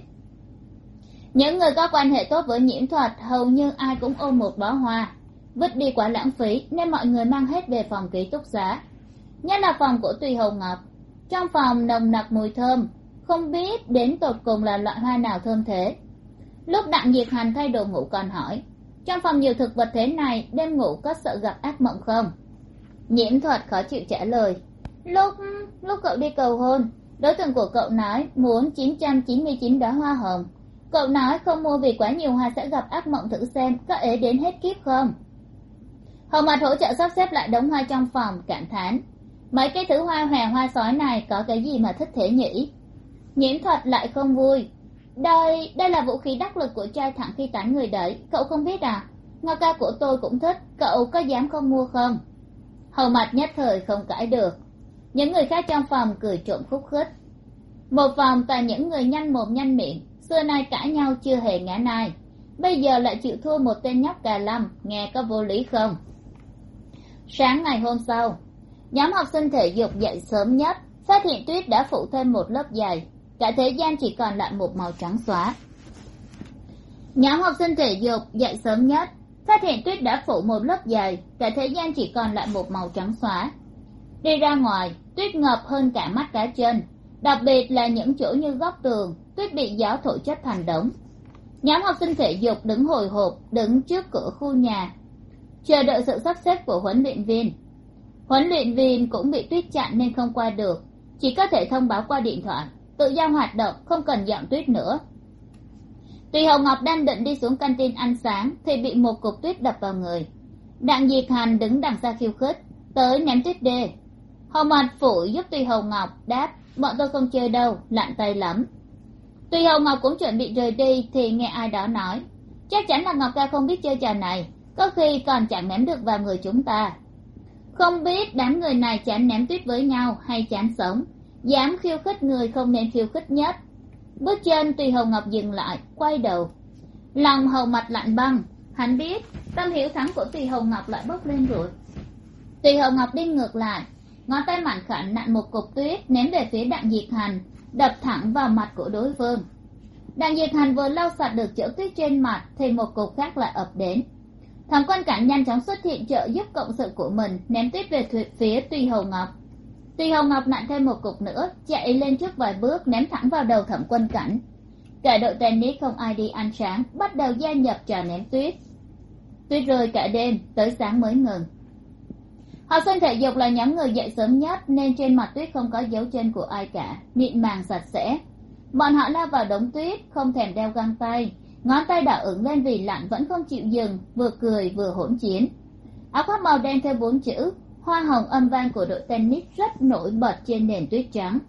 Những người có quan hệ tốt với nhiễm thuật hầu như ai cũng ôm một bó hoa, vứt đi quá lãng phí nên mọi người mang hết về phòng ký túc xá. Nhất là phòng của tùy hồng ngọc, trong phòng nồng nặc mùi thơm, không biết đến tột cùng là loại hoa nào thơm thế. Lúc đặng diệt hành thay đồ ngủ còn hỏi, trong phòng nhiều thực vật thế này, đêm ngủ có sợ gặp ác mộng không? Nhiễm thuật khó chịu trả lời. Lúc lúc cậu đi cầu hôn, đối tượng của cậu nói muốn chín trăm chín mươi chín đóa hoa hồng. Cậu nói không mua vì quá nhiều hoa sẽ gặp ác mộng thử xem có ế đến hết kiếp không. Hồng mặt hỗ trợ sắp xếp lại đống hoa trong phòng, cảm thán. Mấy cái thứ hoa hòe hoa sói này có cái gì mà thích thế nhỉ? Nhiễm thuật lại không vui. Đây đây là vũ khí đắc lực của trai thẳng khi tán người đấy, cậu không biết à? Ngao ca của tôi cũng thích, cậu có dám không mua không? Hầu mặt nhất thời không cãi được. Những người khác trong phòng cười trộm khúc khích. Một phòng toàn những người nhanh mồm nhanh miệng, xưa nay cãi nhau chưa hề ngã nai. Bây giờ lại chịu thua một tên nhóc cà lâm, nghe có vô lý không? Sáng ngày hôm sau, nhóm học sinh thể dục dậy sớm nhất, phát hiện tuyết đã phủ thêm một lớp dày cả thế gian chỉ còn lại một màu trắng xóa. Nhóm học sinh thể dục dậy sớm nhất phát hiện tuyết đã phủ một lớp dày cả thế gian chỉ còn lại một màu trắng xóa. Đi ra ngoài, tuyết ngập hơn cả mắt cá chân đặc biệt là những chỗ như góc tường, tuyết bị gió thổi chất thành đống. Nhóm học sinh thể dục đứng hồi hộp, đứng trước cửa khu nhà, chờ đợi sự sắp xếp của huấn luyện viên. Huấn luyện viên cũng bị tuyết chặn nên không qua được. Chỉ có thể thông báo qua điện thoại, tự do hoạt động, không cần dọn tuyết nữa tùy hồng ngọc đang định đi xuống canteen ăn sáng, thì bị một cục tuyết đập vào người. Đặng diệt hành đứng đằng xa khiêu khích, tới ném tuyết đê. Hồng mặt Phủ giúp tùy hồng ngọc đáp, bọn tôi không chơi đâu, lạnh tay lắm. Tùy hồng ngọc cũng chuẩn bị rời đi, thì nghe ai đó nói, chắc chắn là ngọc ca không biết chơi trò này, có khi còn chẳng ném được vào người chúng ta. Không biết đám người này chán ném tuyết với nhau hay chán sống, dám khiêu khích người không nên khiêu khích nhất bước chân tùy hồng ngọc dừng lại, quay đầu. Lòng hầu mặt lạnh băng. Hắn biết, tâm hiểu thắng của tùy hồng ngọc lại bốc lên rồi. Tùy hồng ngọc đi ngược lại. Ngón tay mảnh khảnh nặn một cục tuyết ném về phía đặng diệt hành, đập thẳng vào mặt của đối phương. Đặng diệt hành vừa lau sạch được chữ tuyết trên mặt, thì một cục khác lại ập đến. Thằng quan cảnh nhanh chóng xuất hiện trợ giúp cộng sự của mình, ném tuyết về phía tùy hồng ngọc. Tuy hồng ngọc nặn thêm một cục nữa, chạy lên trước vài bước ném thẳng vào đầu thẩm quân cảnh. Cả đội tennis không ai đi ăn sáng, bắt đầu gia nhập trò ném tuyết. Tuyết rơi cả đêm, tới sáng mới ngừng. Học sinh thể dục là nhóm người dậy sớm nhất, nên trên mặt tuyết không có dấu chân của ai cả, mịn màng sạch sẽ. Bọn họ lao vào đống tuyết, không thèm đeo găng tay. Ngón tay đỏ ửng lên vì lạnh vẫn không chịu dừng, vừa cười vừa hỗn chiến. Áo khoác màu đen theo bốn chữ hoa hồng âm vang của đội tennis rất nổi bật trên nền tuyết trắng.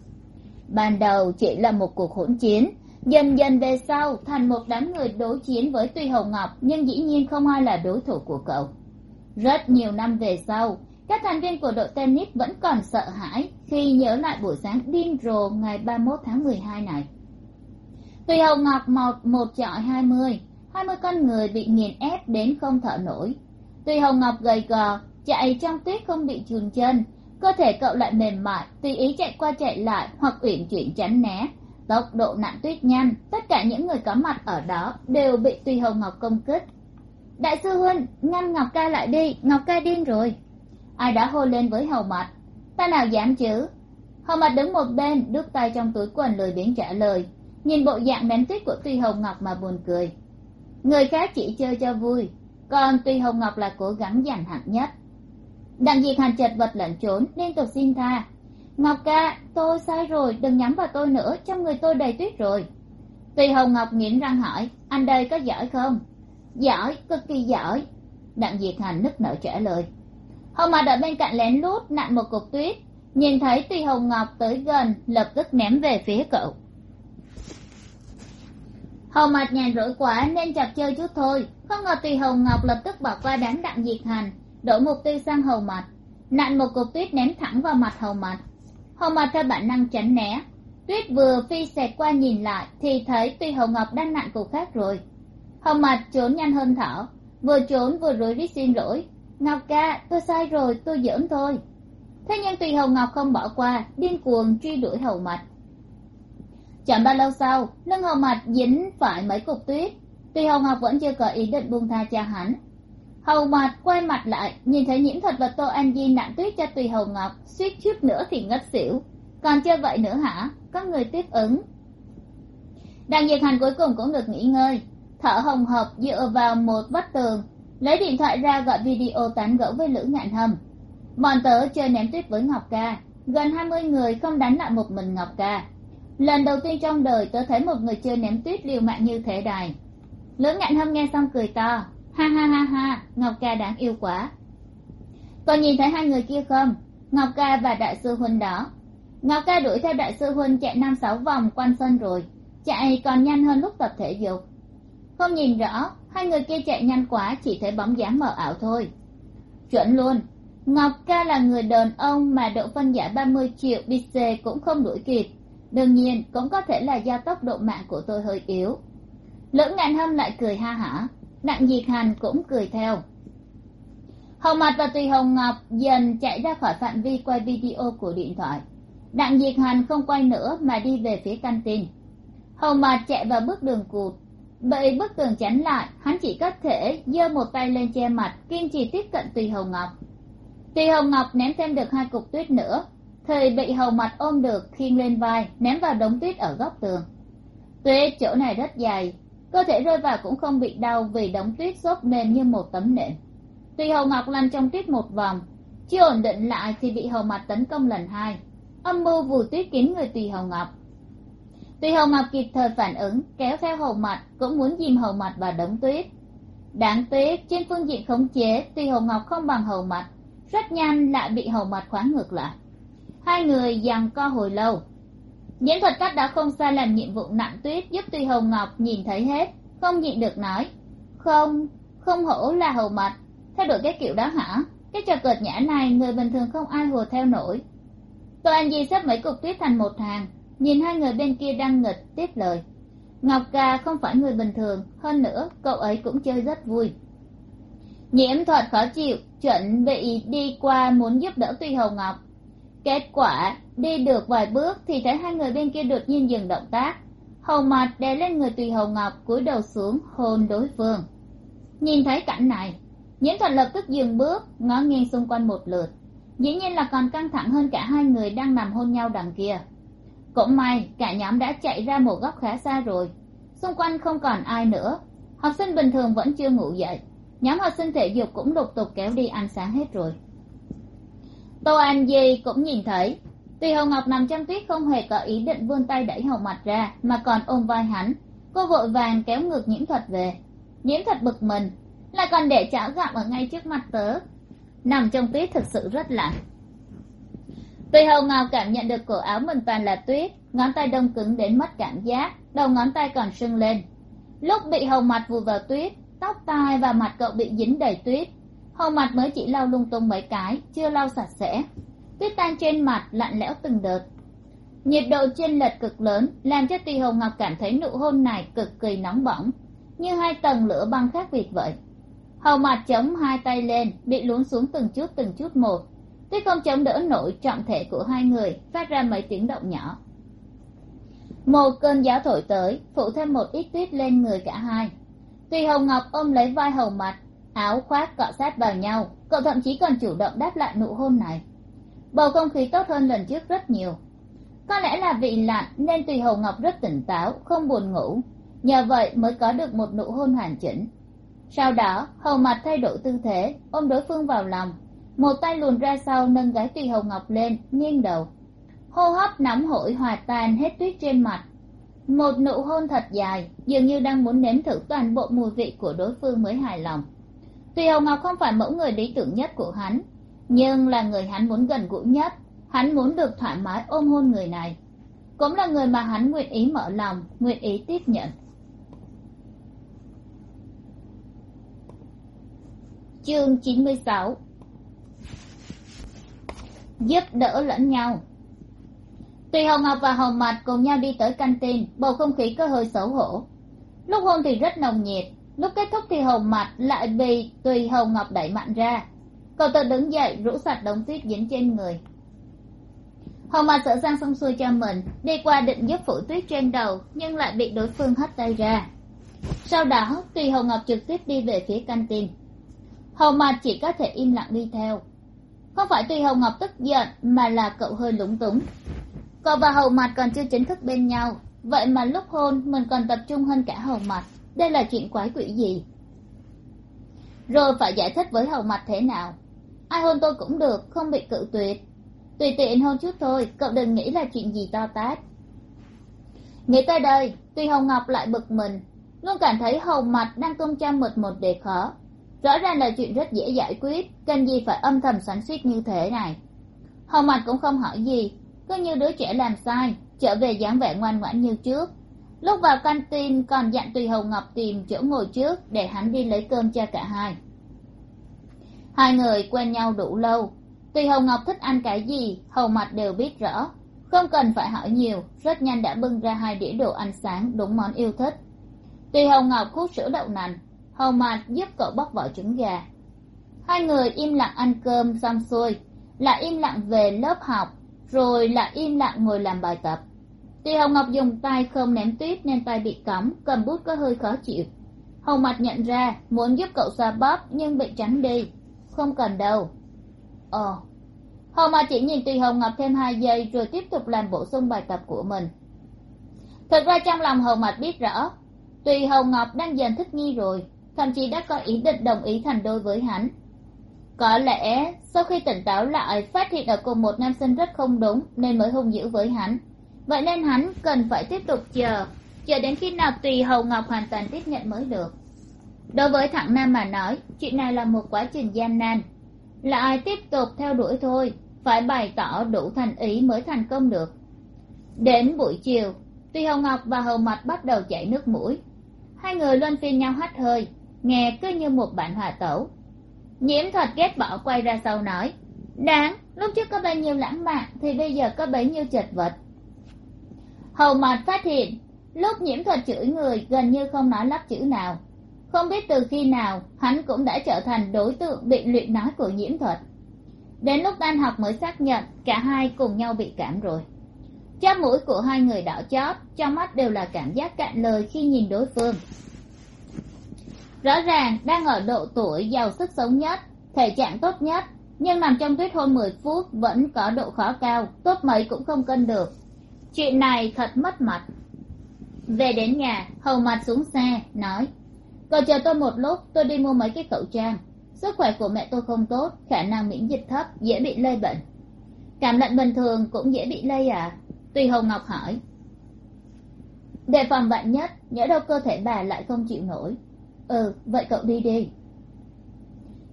Ban đầu chỉ là một cuộc hỗn chiến, dần dần về sau thành một đám người đối chiến với tuy hồng ngọc, nhưng dĩ nhiên không ai là đối thủ của cậu. Rất nhiều năm về sau, các thành viên của đội tennis vẫn còn sợ hãi khi nhớ lại buổi sáng điên rồ ngày ba mươi một tháng mười hai này. Tùy hồng ngọc một một chọi hai mươi hai mươi con người bị nghiền ép đến không thở nổi. Tùy hồng ngọc gầy gò chạy trong tuyết không bị chùn chân. Cơ thể cậu lại mềm mại, tùy ý chạy qua chạy lại hoặc uyển chuyển tránh né. Tốc độ nặng tuyết nhanh, tất cả những người có mặt ở đó đều bị tùy hồng ngọc công kích. Đại sư huynh ngăn ngọc ca lại đi, ngọc ca điên rồi. Ai đã hô lên với hầu mặt ta nào dám chứ? Hầu mặt đứng một bên, đút tay trong túi quần lười biếng trả lời. Nhìn bộ dạng ném tuyết của tùy hồng ngọc mà buồn cười. Người khác chỉ chơi cho vui, còn tùy hồng ngọc là cố gắng giành hạng nhất đặng diệt hành chật vật lẩn trốn, liên tục xin tha. Ngọc ca, tôi sai rồi, đừng nhắm vào tôi nữa, trong người tôi đầy tuyết rồi. Tùy hồng ngọc nghiến răng hỏi, anh đây có giỏi không? Giỏi, cực kỳ giỏi. Đặng diệt hành nức nở trả lời. Hồng mà ở bên cạnh lén lút nặn một cục tuyết, nhìn thấy tùy hồng ngọc tới gần, lập tức ném về phía cậu. Hầu mặt nhàn rỗi quá nên chọc chơi chút thôi. Không ngờ tùy hồng ngọc lập tức bỏ qua đám đặng diệt hành đổi mục tiêu sang hầu mặt nặn một cục tuyết ném thẳng vào mặt hầu mặt hầu mặt theo bản năng tránh né. Tuyết vừa phi xẹt qua nhìn lại thì thấy tuy hầu ngọc đang nặn cục khác rồi. Hầu mặt trốn nhanh hơn thỏ vừa trốn vừa rối rít xin lỗi. Ngọc ca, tôi sai rồi, tôi giỡn thôi. Thế nhưng tùy hầu ngọc không bỏ qua, điên cuồng truy đuổi hầu mặt chẳng bao lâu sau, lưng hầu mặt dính phải mấy cục tuyết. Tùy hầu ngọc vẫn chưa có ý định buông tha cho hắn hầu mặt quay mặt lại, nhìn thấy nhiễm thuật và tô an di nặng tuyết cho tùy hầu ngọc, suýt chút nữa thì ngất xỉu. Còn chưa vậy nữa hả? Có người tiếp ứng. Đặng diệt hành cuối cùng cũng được nghỉ ngơi, thở hồng hộc dựa vào một vách tường, lấy điện thoại ra gọi video tán gẫu với lữ ngạn hâm. Bọn tớ chơi ném tuyết với ngọc ca, gần hai mươi người không đánh lại một mình ngọc ca. Lần đầu tiên trong đời tớ thấy một người chơi ném tuyết liều mạng như thế đài lữ ngạn hâm nghe xong cười to ha ha ha ha, ngọc ca đáng yêu quá. Còn nhìn thấy hai người kia không? Ngọc ca và đại sư huynh đó. Ngọc ca đuổi theo đại sư huynh chạy năm, sáu vòng quanh sân rồi. Chạy còn nhanh hơn lúc tập thể dục. Không nhìn rõ, hai người kia chạy nhanh quá, chỉ thấy bóng dáng mờ ảo thôi. Chuẩn luôn. Ngọc ca là người đàn ông mà độ phân giải ba mươi triệu bc cũng không đuổi kịp. Đương nhiên, cũng có thể là do tốc độ mạng của tôi hơi yếu. Lưỡng ngạn hâm lại cười ha hả đặng diệt hành cũng cười theo. Hồng mặt và tùy hồng ngọc dần chạy ra khỏi phạm vi quay video của điện thoại. Đặng diệt hành không quay nữa mà đi về phía căn tin. Hồng mặt chạy vào bước đường cụt. Bị bức tường chắn lại, hắn chỉ có thể giơ một tay lên che mặt, kiên trì tiếp cận tùy hồng ngọc. Tùy hồng ngọc ném thêm được hai cục tuyết nữa. Thì bị hồng mặt ôm được, khiêng lên vai, ném vào đống tuyết ở góc tường. Tuyết chỗ này rất dài cơ thể rơi vào cũng không bị đau vì đống tuyết xốp mềm như một tấm nệm. Tùy hầu ngọc lăn trong tuyết một vòng, chưa ổn định lại thì bị hầu mặt tấn công lần hai. Âm mưu vùi tuyết kín người tùy hầu ngọc. Tùy hầu ngọc kịp thời phản ứng, kéo theo hầu mặt cũng muốn dìm hầu mặt vào đống tuyết. Đáng tiếc, trên phương diện khống chế tùy hầu ngọc không bằng hầu mặt rất nhanh lại bị hầu mặt khoáng ngược lại. Hai người giằng co hồi lâu diễn thuật cắt đã không sai làm nhiệm vụ nặng tuyết giúp tuy hầu ngọc nhìn thấy hết, không nhịn được nói, không không hổ là hầu mật thay đổi cái kiểu đó hả? Cái trò cợt nhã này người bình thường không ai hùa theo nổi. Toàn anh di xếp mấy cục tuyết thành một hàng, nhìn hai người bên kia đang nghịch tiếp lời. Ngọc ca không phải người bình thường, hơn nữa cậu ấy cũng chơi rất vui. Nhiễm thuật khó chịu, chuẩn bị đi qua muốn giúp đỡ tuy hầu ngọc kết quả, đi được vài bước thì thấy hai người bên kia đột nhiên dừng động tác. Hầu mặt đè lên người tùy hầu ngọc, cúi đầu xuống, hôn đối phương. Nhìn thấy cảnh này nhiễm thuật lập tức dừng bước, ngó nghiêng xung quanh một lượt. Dĩ nhiên là còn căng thẳng hơn cả hai người đang nằm hôn nhau đằng kia. Cũng may, cả nhóm đã chạy ra một góc khá xa rồi. Xung quanh không còn ai nữa. Học sinh bình thường vẫn chưa ngủ dậy. Nhóm học sinh thể dục cũng lục tục kéo đi ăn sáng hết rồi tô an di cũng nhìn thấy. Tuy hồng ngọc nằm trong tuyết không hề có ý định vươn tay đẩy hồng mặt ra, mà còn ôm vai hắn. Cô vội vàng kéo ngược nhiễm thuật về. Nhiễm thuật bực mình. Lại còn để chảo gặm ở ngay trước mặt tớ. Nằm trong tuyết thực sự rất lạnh. Tuy hồng ngọc cảm nhận được cổ áo mình toàn là tuyết, ngón tay đông cứng đến mất cảm giác, đầu ngón tay còn sưng lên. Lúc bị hồng mặt vùi vào tuyết, tóc tai và mặt cậu bị dính đầy tuyết hầu mặt mới chỉ lau lung tung mấy cái, chưa lau sạch sẽ. Tuyết tan trên mặt, lạnh lẽo từng đợt. Nhiệt độ chênh lệch cực lớn, làm cho tùy hồng ngọc cảm thấy nụ hôn này cực kỳ nóng bỏng, như hai tầng lửa băng khác biệt vậy. Hầu mặt chống hai tay lên, bị lún xuống từng chút từng chút một. Tuyết không chống đỡ nổi trọng thể của hai người, phát ra mấy tiếng động nhỏ. Một cơn gió thổi tới phụ thêm một ít tuyết lên người cả hai. Tùy hồng ngọc ôm lấy vai hầu mặt áo khoác cọ sát vào nhau, cậu thậm chí còn chủ động đáp lại nụ hôn này. Bầu không khí tốt hơn lần trước rất nhiều. Có lẽ là vị lạnh nên tùy hầu ngọc rất tỉnh táo, không buồn ngủ. Nhờ vậy mới có được một nụ hôn hoàn chỉnh. Sau đó hầu mặt thay đổi tư thế, ôm đối phương vào lòng. Một tay luồn ra sau, nâng gái tùy hầu ngọc lên, nghiêng đầu. Hô hấp nóng hổi hòa tan hết tuyết trên mặt. Một nụ hôn thật dài, dường như đang muốn nếm thử toàn bộ mùi vị của đối phương mới hài lòng tuy hồng ngọc không phải mẫu người lý tưởng nhất của hắn, nhưng là người hắn muốn gần gũi nhất, hắn muốn được thoải mái ôm hôn người này. Cũng là người mà hắn nguyện ý mở lòng, nguyện ý tiếp nhận. Chương chín mươi sáu. Giúp đỡ lẫn nhau. Tùy hồng ngọc và hồng mạch cùng nhau đi tới căn tin, bầu không khí có hơi xấu hổ. Lúc hôn thì rất nồng nhiệt lúc kết thúc thì hồng mặt lại bị tùy hồng ngọc đẩy mạnh ra. Cậu tự đứng dậy, rũ sạch đống tuyết dính trên người. Hồng mặt sửa sang xong xuôi cho mình, đi qua định giúp phủ tuyết trên đầu, nhưng lại bị đối phương hất tay ra. Sau đó, tùy hồng ngọc trực tiếp đi về phía căn tin. Hồng mặt chỉ có thể im lặng đi theo. Không phải tùy hồng ngọc tức giận, mà là cậu hơi lúng túng. Cậu và hồng mặt còn chưa chính thức bên nhau, vậy mà lúc hôn, mình còn tập trung hơn cả hồng mặt đây là chuyện quái quỷ gì? Rồi phải giải thích với hầu mặt thế nào? Ai hôn tôi cũng được, không bị cự tuyệt. Tùy tiện hôn chút thôi, cậu đừng nghĩ là chuyện gì to tát. Nghĩ tới đây, tuy hồng ngọc lại bực mình, luôn cảm thấy hầu mặt đang tung trang mệt một đề khó. Rõ ràng là chuyện rất dễ giải quyết, cần gì phải âm thầm xoắn suýt như thế này. Hầu mặt cũng không hỏi gì, cứ như đứa trẻ làm sai, trở về dáng vẻ ngoan ngoãn như trước lúc vào căn tin, còn dặn tùy hầu ngọc tìm chỗ ngồi trước để hắn đi lấy cơm cho cả hai. Hai người quen nhau đủ lâu. Tùy hầu ngọc thích ăn cái gì, hầu mặt đều biết rõ. Không cần phải hỏi nhiều, rất nhanh đã bưng ra hai đĩa đồ ăn sáng đúng món yêu thích. Tùy hầu ngọc khúc sữa đậu nành, hầu mặt giúp cậu bóc vỏ trứng gà. Hai người im lặng ăn cơm xong xuôi, lại im lặng về lớp học, rồi lại im lặng ngồi làm bài tập tùy hồng ngọc dùng tay không ném tuyết nên tay bị cóng cầm bút có hơi khó chịu. Hồng mặt nhận ra muốn giúp cậu xoa bóp nhưng bị tránh đi. Không cần đâu. Ồ Hồng mặt chỉ nhìn tùy hồng ngọc thêm hai giây rồi tiếp tục làm bổ sung bài tập của mình. Thực ra trong lòng Hồng mặt biết rõ, tùy Hồng ngọc đang dần thích nghi rồi, thậm chí đã có ý định đồng ý thành đôi với hắn. Có lẽ sau khi tỉnh táo lại, phát hiện ở cùng một nam sinh rất không đúng nên mới hung dữ với hắn vậy nên hắn cần phải tiếp tục chờ chờ đến khi nào tùy hầu ngọc hoàn toàn tiếp nhận mới được. Đối với thằng nam mà nói, chuyện này là một quá trình gian nan. Là ai tiếp tục theo đuổi thôi, phải bày tỏ đủ thành ý mới thành công được. Đến buổi chiều, tùy hầu ngọc và hầu mặt bắt đầu chảy nước mũi. Hai người luân phiên nhau hắt hơi, nghe cứ như một bản hòa tẩu nhiễm thuật ghét bỏ quay ra sau nói, đáng, lúc trước có bao nhiêu lãng mạn thì bây giờ có bấy nhiêu chật vật hầu mạt phát hiện, lúc nhiễm thuật chửi người gần như không nói lắp chữ nào. Không biết từ khi nào, hắn cũng đã trở thành đối tượng bị luyện nói của nhiễm thuật. Đến lúc tan học mới xác nhận, cả hai cùng nhau bị cảm rồi. Chóp mũi của hai người đỏ chót trong mắt đều là cảm giác cạn lời khi nhìn đối phương. Rõ ràng, đang ở độ tuổi giàu sức sống nhất, thể trạng tốt nhất, nhưng nằm trong tuyết hôn mười phút vẫn có độ khó cao, tốt mấy cũng không cân được chuyện này thật mất mặt. Về đến nhà, hầu mặt xuống xe, nói cậu chờ tôi một lúc, tôi đi mua mấy cái khẩu trang. Sức khỏe của mẹ tôi không tốt, khả năng miễn dịch thấp, dễ bị lây bệnh. Cảm lạnh bình thường cũng dễ bị lây à? Tùy hồng ngọc hỏi. Đề phòng bệnh nhất, nhỡ đâu cơ thể bà lại không chịu nổi. Ừ vậy cậu đi đi.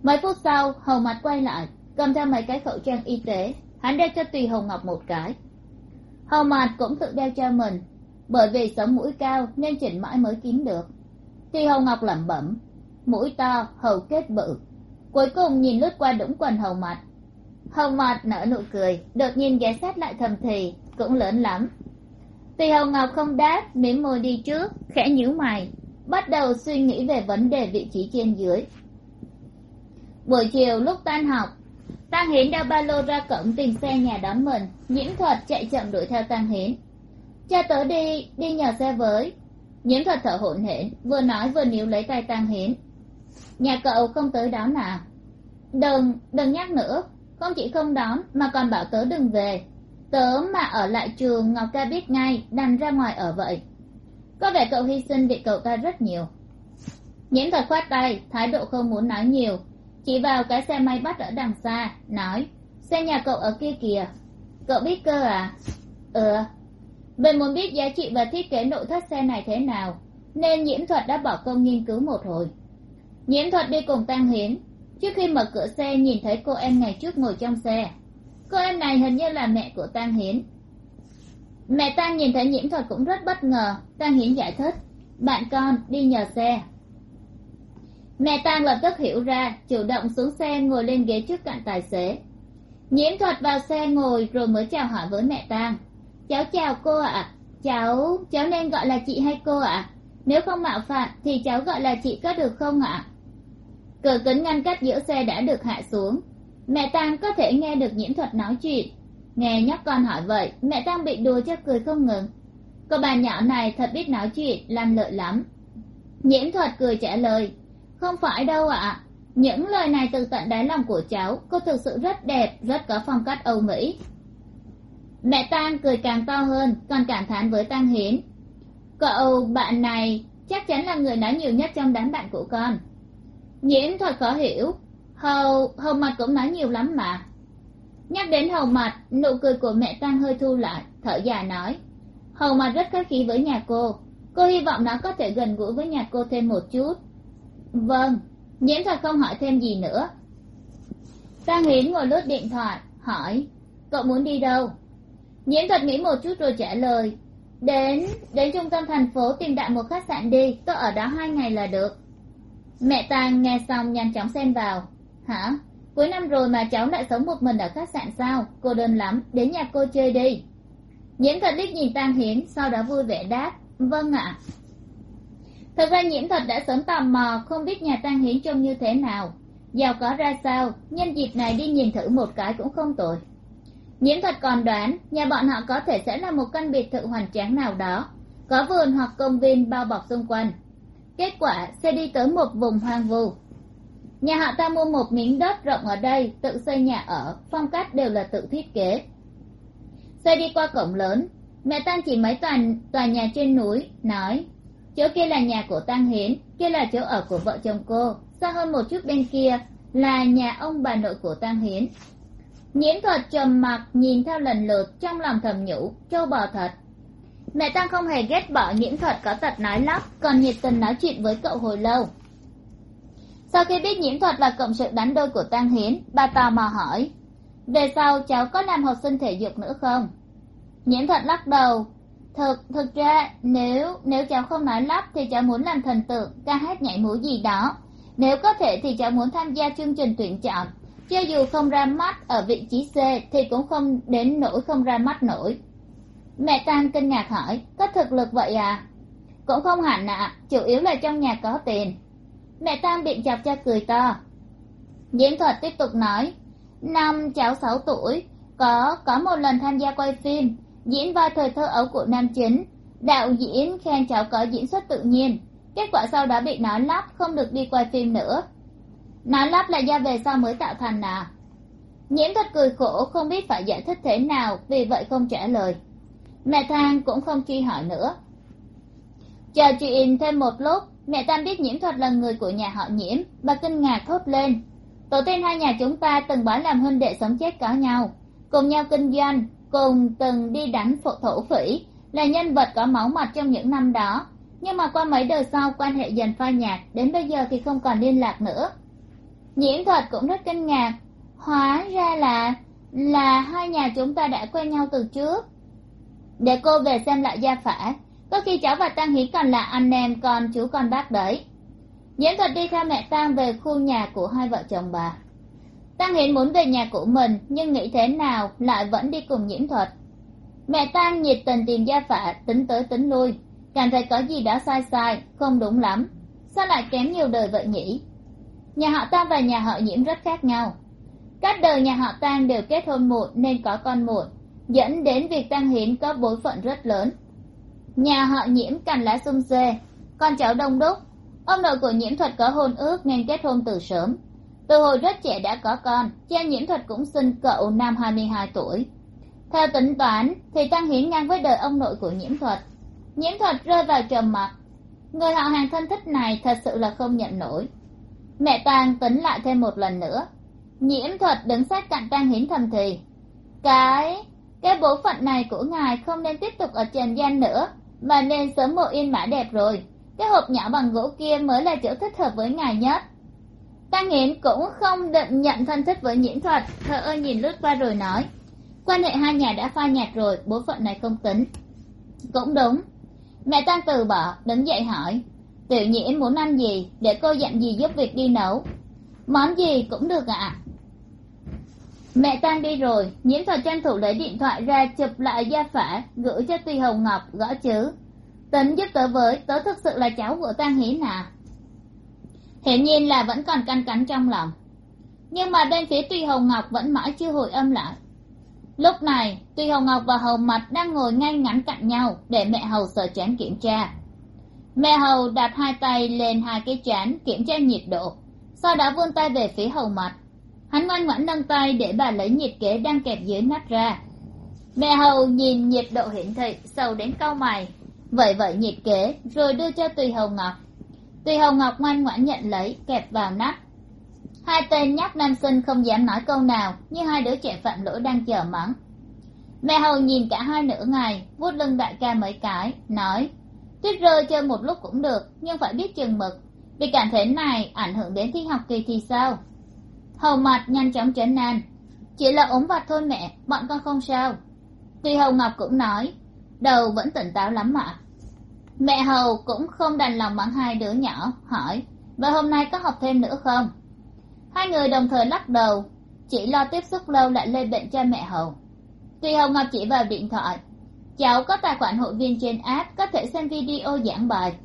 Mấy phút sau, hầu mặt quay lại, cầm theo mấy cái khẩu trang y tế, hắn đeo cho tùy hồng ngọc một cái hầu Mạt cũng tự đeo cho mình. Bởi vì sống mũi cao nên chỉnh mãi mới kín được. Tùy Hầu ngọc lẩm bẩm, mũi to, hầu kết bự. Cuối cùng nhìn lướt qua đũng quần hầu mặt hầu mặt nở nụ cười, đột nhiên ghé sát lại thầm thì, cũng lớn lắm. Tùy hầu ngọc không đáp mỉm môi đi trước, khẽ nhíu mày, bắt đầu suy nghĩ về vấn đề vị trí trên dưới. Buổi chiều lúc tan học tăng hiến đeo ba lô ra cổng tìm xe nhà đón mình. Nhiễm thuật chạy chậm đuổi theo tăng hiến. Cha tớ đi đi nhờ xe với. Nhiễm thuật thở hổn hển, vừa nói vừa níu lấy tay tăng hiến. Nhà cậu không tới đón à đừng đừng nhắc nữa. Không chỉ không đón, mà còn bảo tớ đừng về. Tớ mà ở lại trường, ngọc ca biết ngay, đành ra ngoài ở vậy. Có vẻ cậu hy sinh vì cậu ta rất nhiều. Nhiễm thuật khoát tay, thái độ không muốn nói nhiều chỉ vào cái xe máy bắt ở đằng xa, nói, xe nhà cậu ở kia kìa. Cậu biết cơ à? Ừ. Mình muốn biết giá trị và thiết kế nội thất xe này thế nào, nên nhiễm thuật đã bỏ công nghiên cứu một hồi. Nhiễm thuật đi cùng tăng hiến. Trước khi mở cửa xe, nhìn thấy cô em ngày trước ngồi trong xe. Cô em này hình như là mẹ của tăng hiến. Mẹ tăng nhìn thấy nhiễm thuật cũng rất bất ngờ. Tăng hiến giải thích, bạn con, đi nhờ xe mẹ tang lập tức hiểu ra, chủ động xuống xe ngồi lên ghế trước cạnh tài xế. Nhiễm thuật vào xe ngồi rồi mới chào hỏi với mẹ tang. cháu chào cô ạ. Cháu cháu nên gọi là chị hay cô ạ? Nếu không mạo phạm thì cháu gọi là chị có được không ạ? Cửa kính ngăn cách giữa xe đã được hạ xuống. Mẹ tang có thể nghe được nhiễm thuật nói chuyện. Nghe nhóc con hỏi vậy, mẹ tang bị đùa cho cười không ngừng. Cô bà nhỏ này thật biết nói chuyện, lanh lợi lắm. Nhiễm thuật cười trả lời không phải đâu ạ. Những lời này từ tận đáy lòng của cháu cô thực sự rất đẹp, rất có phong cách âu mỹ. Mẹ tang cười càng to hơn, còn cảm thán với tang hiến. Cậu, bạn này, chắc chắn là người nói nhiều nhất trong đám bạn của con. Nhiễm thật khó hiểu. Hầu hầu mặt cũng nói nhiều lắm mà. Nhắc đến hầu mặt, nụ cười của mẹ tang hơi thu lại, thở dài nói. Hầu mặt rất khách khí với nhà cô. Cô hy vọng nó có thể gần gũi với nhà cô thêm một chút vâng nhiễm thật không hỏi thêm gì nữa. Tang hiến ngồi lướt điện thoại, hỏi, cậu muốn đi đâu? Nhiễm thật nghĩ một chút rồi trả lời, đến đến trung tâm thành phố tìm đại một khách sạn đi, tôi ở đó hai ngày là được. Mẹ tang nghe xong nhanh chóng xen vào, hả? Cuối năm rồi mà cháu lại sống một mình ở khách sạn sao? Cô đơn lắm, đến nhà cô chơi đi. Nhiễm thật liếc nhìn tang hiến, sau đó vui vẻ đáp vâng ạ thật ra nhiễm thật đã sớm tò mò không biết nhà tang hiến trông như thế nào. Giàu có ra sao nhân dịp này đi nhìn thử một cái cũng không tội. nhiễm thật còn đoán nhà bọn họ có thể sẽ là một căn biệt thự hoành tráng nào đó có vườn hoặc công viên bao bọc xung quanh. Kết quả sẽ đi tới một vùng hoang vu. Nhà họ ta mua một miếng đất rộng ở đây tự xây nhà ở phong cách đều là tự thiết kế. Xe đi qua cổng lớn mẹ tăng chỉ mấy tòa, tòa nhà trên núi nói chỗ kia là nhà của Tang hiến, kia là chỗ ở của vợ chồng cô. Xa hơn một chút bên kia là nhà ông bà nội của Tang hiến. Nhiễm thuật trầm mặc nhìn theo lần lượt trong lòng thầm nhủ, châu bò thật. Mẹ tăng không hề ghét bỏ nhiễm thuật có tật nói lắp, còn nhiệt tình nói chuyện với cậu hồi lâu. Sau khi biết nhiễm thuật là cộng sự đánh đôi của Tang hiến, bà tò mò hỏi, về sau cháu có làm học sinh thể dục nữa không? Nhiễm thuật lắc đầu thực thực ra nếu nếu cháu không nói lắp thì cháu muốn làm thần tượng ca hát nhảy múa gì đó. Nếu có thể thì cháu muốn tham gia chương trình tuyển chọn. Cho dù không ra mắt ở vị trí c thì cũng không đến nỗi không ra mắt nổi. Mẹ tam kinh ngạc hỏi có thực lực vậy à? Cũng không hẳn ạ à, chủ yếu là trong nhà có tiền. Mẹ tam biện chọc cho cười to. Diễn thuật tiếp tục nói năm cháu sáu tuổi có có một lần tham gia quay phim diễn vai thời thơ ấu của nam chính. Đạo diễn khen cháu có diễn xuất tự nhiên. Kết quả sau đó bị nói lắp, không được đi quay phim nữa. Nói lắp là do về sau mới tạo thành à? Nhiễm thật cười khổ, không biết phải giải thích thế nào, vì vậy không trả lời. Mẹ thang cũng không truy hỏi nữa. Chờ chuyện thêm một lúc, mẹ tam biết nhiễm thuật là người của nhà họ nhiễm, bà kinh ngạc thốt lên. Tổ tiên hai nhà chúng ta từng bái làm huynh đệ sống chết có nhau, cùng nhau kinh doanh cùng từng đi đánh phụ thổ phỉ, là nhân vật có máu mặt trong những năm đó. Nhưng mà qua mấy đời sau, quan hệ dần phai nhạt, đến bây giờ thì không còn liên lạc nữa. Nhiễm thuật cũng rất kinh ngạc. Hóa ra là là hai nhà chúng ta đã quen nhau từ trước. Để cô về xem lại gia phả, có khi cháu và tăng hiến còn là anh em, con chú con bác đấy. Nhiễm thuật đi theo mẹ tang về khu nhà của hai vợ chồng bà tăng hiến muốn về nhà của mình, nhưng nghĩ thế nào lại vẫn đi cùng nhiễm thuật. Mẹ tang nhiệt tình tìm gia phả, tính tới tính lui. Cảm thấy có gì đó sai sai, không đúng lắm. Sao lại kém nhiều đời vậy nhỉ? Nhà họ tang và nhà họ nhiễm rất khác nhau. Các đời nhà họ tang đều kết hôn muộn nên có con muộn, dẫn đến việc tăng hiến có bối phận rất lớn. Nhà họ nhiễm cành lá sung xê con cháu đông đúc. Ông nội của nhiễm thuật có hôn ước nên kết hôn từ sớm từ hồi rất trẻ đã có con, cha nhiễm thuật cũng sinh cậu năm hai mươi hai tuổi. Theo tính toán, thì tăng hiến ngang với đời ông nội của nhiễm thuật. Nhiễm thuật rơi vào trầm mặc. Người họ hàng thân thích này thật sự là không nhận nổi. Mẹ tang tính lại thêm một lần nữa. Nhiễm thuật đứng sát cạnh tăng hiến thầm thì, cái cái bổ phận này của ngài không nên tiếp tục ở trần gian nữa, mà nên sớm mộ yên mã đẹp rồi. Cái hộp nhỏ bằng gỗ kia mới là chỗ thích hợp với ngài nhất tăng hiến cũng không định nhận thân thích với nhiễm thuật. Thợ ơ nhìn lướt qua rồi nói, quan hệ hai nhà đã pha nhạt rồi, bố phận này không tính. Cũng đúng. Mẹ tăng từ bỏ, đứng dậy hỏi, tiểu nhiễm muốn ăn gì để cô dặn gì giúp việc đi nấu? Món gì cũng được ạ. Mẹ tăng đi rồi nhiễm thuật tranh thủ lấy điện thoại ra chụp lại gia phả, gửi cho tuy hồng ngọc gõ chữ. Tính giúp tớ với, tớ thực sự là cháu của tăng hiến à hiển nhiên là vẫn còn canh cánh trong lòng. Nhưng mà bên phía tuy hồng ngọc vẫn mãi chưa hồi âm lại. Lúc này, tuy hồng ngọc và hầu mật đang ngồi ngay ngắn cạnh nhau để mẹ hầu sờ chán kiểm tra. Mẹ hầu đặt hai tay lên hai cái chán kiểm tra nhiệt độ, sau đó vươn tay về phía hầu mặt hắn ngoan ngoãn nâng tay để bà lấy nhiệt kế đang kẹp dưới nắp ra. Mẹ hầu nhìn nhiệt độ hiển thị sâu đến cau mày vậy vậy nhiệt kế rồi đưa cho tùy hầu ngọc tuy hồng ngọc ngoan ngoãn nhận lấy, kẹp vào nắp. Hai tên nhóc nam sinh không dám nói câu nào, như hai đứa trẻ phạm lỗi đang chờ mắng. Mẹ hầu nhìn cả hai nửa ngày, vuốt lưng đại ca mấy cái, nói, tuyết rơi chơi một lúc cũng được, nhưng phải biết chừng mực. Vì cảm thế này ảnh hưởng đến thi học kỳ thì sao? Hầu mặt nhanh chóng trấn an chỉ là ốm vặt thôi mẹ, bọn con không sao. Tuy hầu ngọc cũng nói, đầu vẫn tỉnh táo lắm ạ mẹ hầu cũng không đành lòng bằng hai đứa nhỏ, hỏi, vậy hôm nay có học thêm nữa không? Hai người đồng thời lắc đầu, chỉ lo tiếp xúc lâu lại lây bệnh cho mẹ hầu. Tuy hầu ngọc chỉ vào điện thoại, cháu có tài khoản hội viên trên app, có thể xem video giảng bài.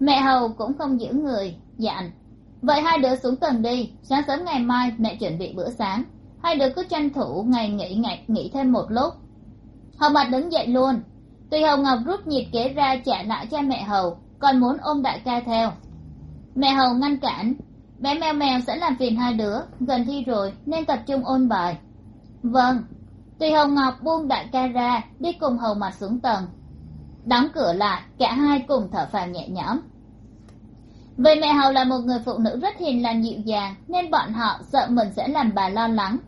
Mẹ hầu cũng không giữ người, dặn, vậy hai đứa xuống tầng đi, sáng sớm ngày mai mẹ chuẩn bị bữa sáng. Hai đứa cứ tranh thủ ngày nghỉ ngày nghỉ thêm một lúc. Hầu mặt đứng dậy luôn tùy hầu ngọc rút nhiệt kế ra trả lại cho mẹ hầu, còn muốn ôm đại ca theo. Mẹ hầu ngăn cản, bé mèo mèo sẽ làm phiền hai đứa, gần thi rồi nên tập trung ôn bài. Vâng. Tùy hầu ngọc buông đại ca ra, đi cùng hầu mặt xuống tầng. Đóng cửa lại, cả hai cùng thở phào nhẹ nhõm. Vì mẹ hầu là một người phụ nữ rất hiền lành dịu dàng, nên bọn họ sợ mình sẽ làm bà lo lắng.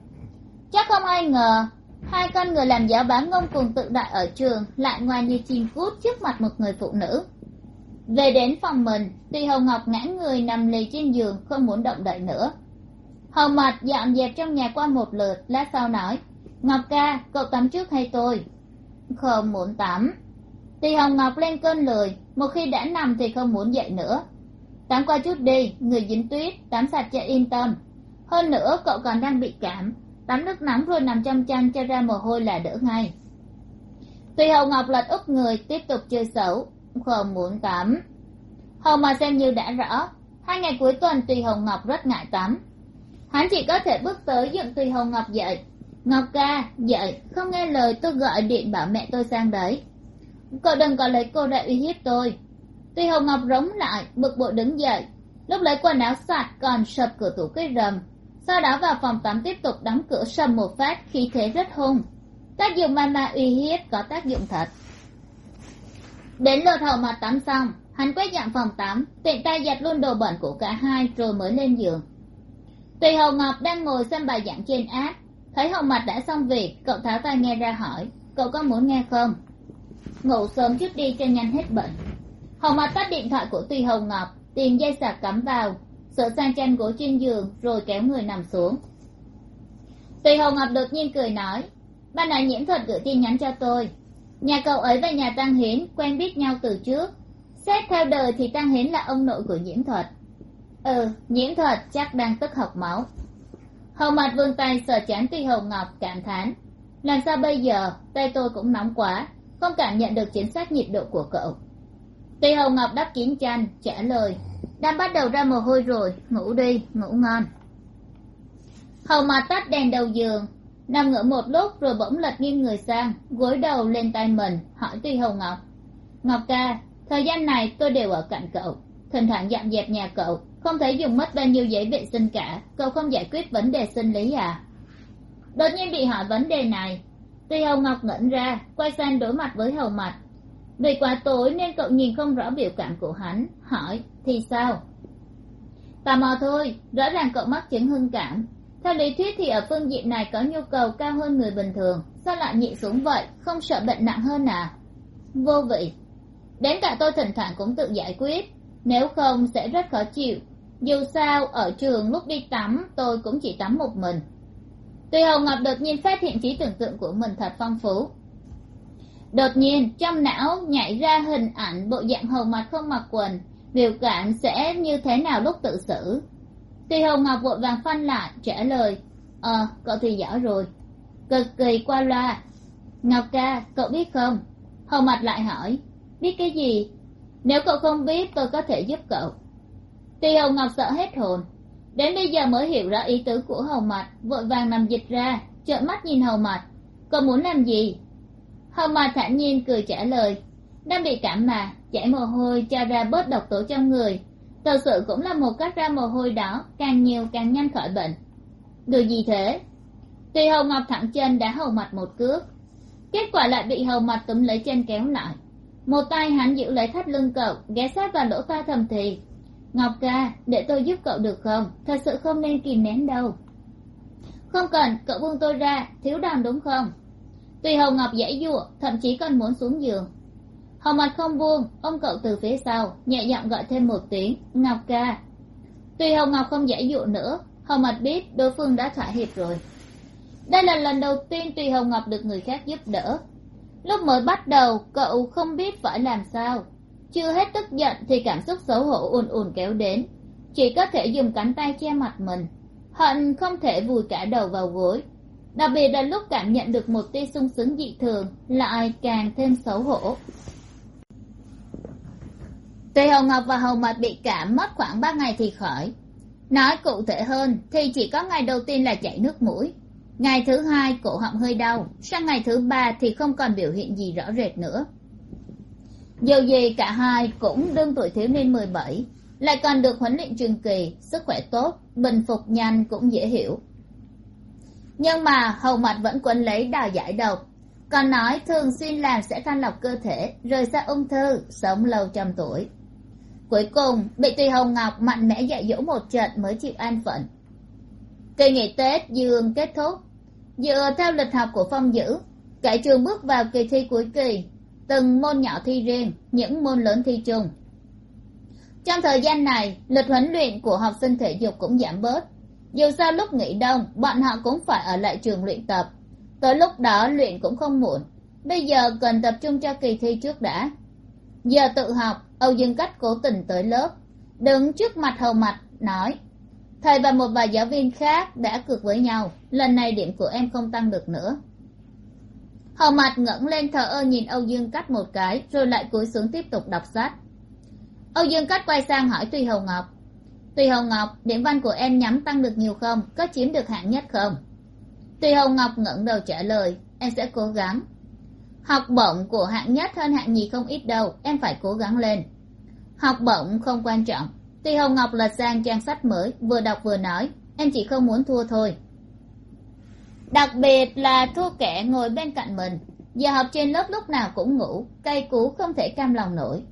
Chắc không ai ngờ hai con người làm giáo bán ngông cuồng tự đại ở trường, lại ngoài như chim cút trước mặt một người phụ nữ. Về đến phòng mình, tuy hồng ngọc ngã người nằm lì trên giường, không muốn động đậy nữa. Hồng mặt dọn dẹp trong nhà qua một lượt, lát sau nói, ngọc ca, cậu tắm trước hay tôi? Không muốn tắm. Tuy hồng ngọc lên cơn lười, một khi đã nằm thì không muốn dậy nữa. Tắm qua chút đi, người dính tuyết, tắm sạch cho yên tâm. Hơn nữa, cậu còn đang bị cảm tắm nước nóng rồi nằm trong chăn cho ra mồ hôi là đỡ ngay. Tùy hầu ngọc lật úp người tiếp tục chơi xấu không muốn tắm. Hầu mà xem như đã rõ, hai ngày cuối tuần tùy hầu ngọc rất ngại tắm. Hắn chỉ có thể bước tới dựng tùy hầu ngọc dậy. Ngọc ca, dậy, không nghe lời, tôi gọi điện bảo mẹ tôi sang đấy. Cậu đừng có lấy cô ra uy hiếp tôi. Tùy hầu ngọc rống lại, bực bội đứng dậy. Lúc lấy quần áo sạch còn sập cửa tủ cái rầm sau đó vào phòng tắm tiếp tục đóng cửa sầm một phát khi thế rất hung. Tác dụng ma ma uy hiếp có tác dụng thật. Đến lượt hậu mặt tắm xong, hắn quét dọn phòng tắm, tiện tay giặt luôn đồ bẩn của cả hai rồi mới lên giường. Tùy hầu ngọc đang ngồi xem bài giảng trên app, thấy hậu mặt đã xong việc, cậu tháo tai nghe ra hỏi, cậu có muốn nghe không? Ngủ sớm chút đi cho nhanh hết bệnh. Hậu mặt tắt điện thoại của tùy hầu ngọc, tìm dây sạc cắm vào sửa sang chăn gỗ trên giường, rồi kéo người nằm xuống. Tùy Hồng ngọc đột nhiên cười nói ban nãy nhiễm thuật gửi tin nhắn cho tôi. Nhà cậu ấy và nhà tăng hiến quen biết nhau từ trước. Xét theo đời thì tăng hiến là ông nội của nhiễm thuật. Ừ nhiễm thuật chắc đang tức học máu. Hầu mặt vươn tay sờ chán tùy Hồng ngọc, cảm thán, làm sao bây giờ? Tay tôi cũng nóng quá, không cảm nhận được chính xác nhiệt độ của cậu. Tùy Hồng ngọc đắp kín chăn, trả lời đang bắt đầu ra mồ hôi rồi, ngủ đi, ngủ ngon. Hầu mặt tắt đèn đầu giường, nằm ngửa một lúc rồi bỗng lật nghiêng người sang, gối đầu lên tay mình, hỏi tuy hầu ngọc. Ngọc ca, thời gian này tôi đều ở cạnh cậu. Thỉnh thoảng dọn dẹp nhà cậu, không thấy dùng mất bao nhiêu giấy vệ sinh cả, cậu không giải quyết vấn đề sinh lý à? Đột nhiên bị hỏi vấn đề này, tuy hầu ngọc ngẩn ra, quay sang đối mặt với hầu mặt. Vì quá tối nên cậu nhìn không rõ biểu cảm của hắn, hỏi thì sao? Tò mò thôi, rõ ràng cậu mắc chứng hưng cảm. Theo lý thuyết thì ở phương diện này có nhu cầu cao hơn người bình thường. Sao lại nhịn xuống vậy? Không sợ bệnh nặng hơn à? Vô vị. Đến cả tôi thỉnh thoảng cũng tự giải quyết. Nếu không sẽ rất khó chịu. Dù sao, ở trường lúc đi tắm, tôi cũng chỉ tắm một mình. Tuy hồng ngọc đột nhiên phát hiện trí tưởng tượng của mình thật phong phú. Đột nhiên, trong não nhảy ra hình ảnh bộ dạng hầu mặt không mặc quần biểu cảm sẽ như thế nào lúc tự xử? Tùy hồng ngọc vội vàng phanh lại, trả lời ờ cậu thì giỏi rồi. Cực kỳ qua loa. Ngọc ca, cậu biết không? Hầu mặt lại hỏi, biết cái gì? Nếu cậu không biết, tôi có thể giúp cậu. Tùy hồng ngọc sợ hết hồn, đến bây giờ mới hiểu ra ý tứ của hầu mặt vội vàng nằm dịch ra, trợn mắt nhìn hầu mặt cậu muốn làm gì? Hầu mặt thản nhiên cười trả lời, đang bị cảm mà chảy mồ hôi, cho ra bớt độc tố trong người. Thật sự cũng là một cách ra mồ hôi đó, càng nhiều càng nhanh khỏi bệnh. Được gì thế? Tùy hầu ngọc thẳng chân đã hầu mặt một cước. Kết quả lại bị hầu mặt túm lấy chân kéo lại. Một tay hắn giữ lấy thắt lưng cậu, ghé sát vào lỗ tai thầm thì. Ngọc ca, để tôi giúp cậu được không? Thật sự không nên kìm nén đâu. Không cần, cậu buông tôi ra, thiếu đòn đúng không? Tùy hầu ngọc dãy giụa, thậm chí còn muốn xuống giường hầu mặt không buông, ôm cậu từ phía sau, nhẹ giọng gọi thêm một tiếng, ngọc ca. Tuy hầu ngọc không giải dụ nữa, hầu mặt biết đối phương đã thỏa hiệp rồi. Đây là lần đầu tiên tùy hầu ngọc được người khác giúp đỡ. Lúc mới bắt đầu, cậu không biết phải làm sao. Chưa hết tức giận thì cảm xúc xấu hổ ùn ùn kéo đến. Chỉ có thể dùng cánh tay che mặt mình. Hận không thể vùi cả đầu vào gối. Đặc biệt là lúc cảm nhận được một tia sung sướng dị thường, lại càng thêm xấu hổ tuy hồng ngọc và hồng mật bị cảm mất khoảng ba ngày thì khỏi. Nói cụ thể hơn, thì chỉ có ngày đầu tiên là chảy nước mũi. Ngày thứ hai, cổ họng hơi đau. Sang ngày thứ ba thì không còn biểu hiện gì rõ rệt nữa. Dù gì cả hai cũng đương tuổi thiếu niên mười bảy, lại còn được huấn luyện trường kỳ, sức khỏe tốt, bình phục nhanh cũng dễ hiểu. Nhưng mà hầu mặt vẫn quấn lấy đào giải độc. Còn nói thường xuyên làm sẽ thanh lọc cơ thể rời xa ung thư, sống lâu trăm tuổi cuối cùng, bị tùy hồng ngọc mạnh mẽ dạy dỗ một trận mới chịu an phận. Kỳ nghỉ tết dương kết thúc. Dựa theo lịch học của phong dữ cả trường bước vào kỳ thi cuối kỳ, từng môn nhỏ thi riêng, những môn lớn thi chung. Trong thời gian này, lịch huấn luyện của học sinh thể dục cũng giảm bớt. Dù sao lúc nghỉ đông, bọn họ cũng phải ở lại trường luyện tập. Tới lúc đó luyện cũng không muộn. Bây giờ cần tập trung cho kỳ thi trước đã. Giờ tự học âu dương cách cố tình tới lớp, đứng trước mặt hầu mặt nói, thầy và một vài giáo viên khác đã cược với nhau, lần này điểm của em không tăng được nữa. Hầu mặt ngẩng lên thờ ơ nhìn âu dương cách một cái, rồi lại cúi xuống tiếp tục đọc sách. Âu dương cách quay sang hỏi tùy hầu ngọc tùy hầu ngọc, điểm văn của em nhắm tăng được nhiều không? Có chiếm được hạng nhất không? Tùy hầu ngọc ngẩng đầu trả lời, em sẽ cố gắng học bổng của hạng nhất hơn hạng nhì không ít đâu, em phải cố gắng lên. Học bổng không quan trọng. Tuy Hồng ngọc lật sang trang sách mới, vừa đọc vừa nói, em chỉ không muốn thua thôi. Đặc biệt là thua kẻ ngồi bên cạnh mình. Giờ học trên lớp lúc nào cũng ngủ cây cú không thể cam lòng nổi.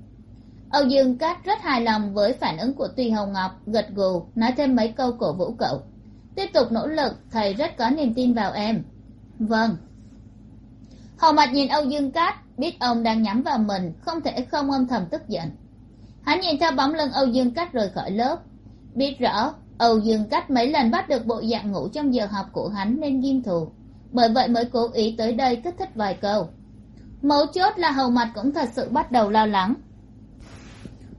Âu dương cát rất hài lòng với phản ứng của Tuy hồng ngọc, gật gù, nói thêm mấy câu cổ vũ cậu. Tiếp tục nỗ lực, thầy rất có niềm tin vào em. Vâng hầu mặt nhìn âu dương cát, biết ông đang nhắm vào mình, không thể không âm thầm tức giận. Hắn nhìn theo bóng lưng âu dương cát rời khỏi lớp. Biết rõ, âu dương cát mấy lần bắt được bộ dạng ngủ trong giờ học của hắn nên ghim thù. Bởi vậy mới cố ý tới đây kích thích vài câu. Mấu chốt là hầu mặt cũng thật sự bắt đầu lo lắng.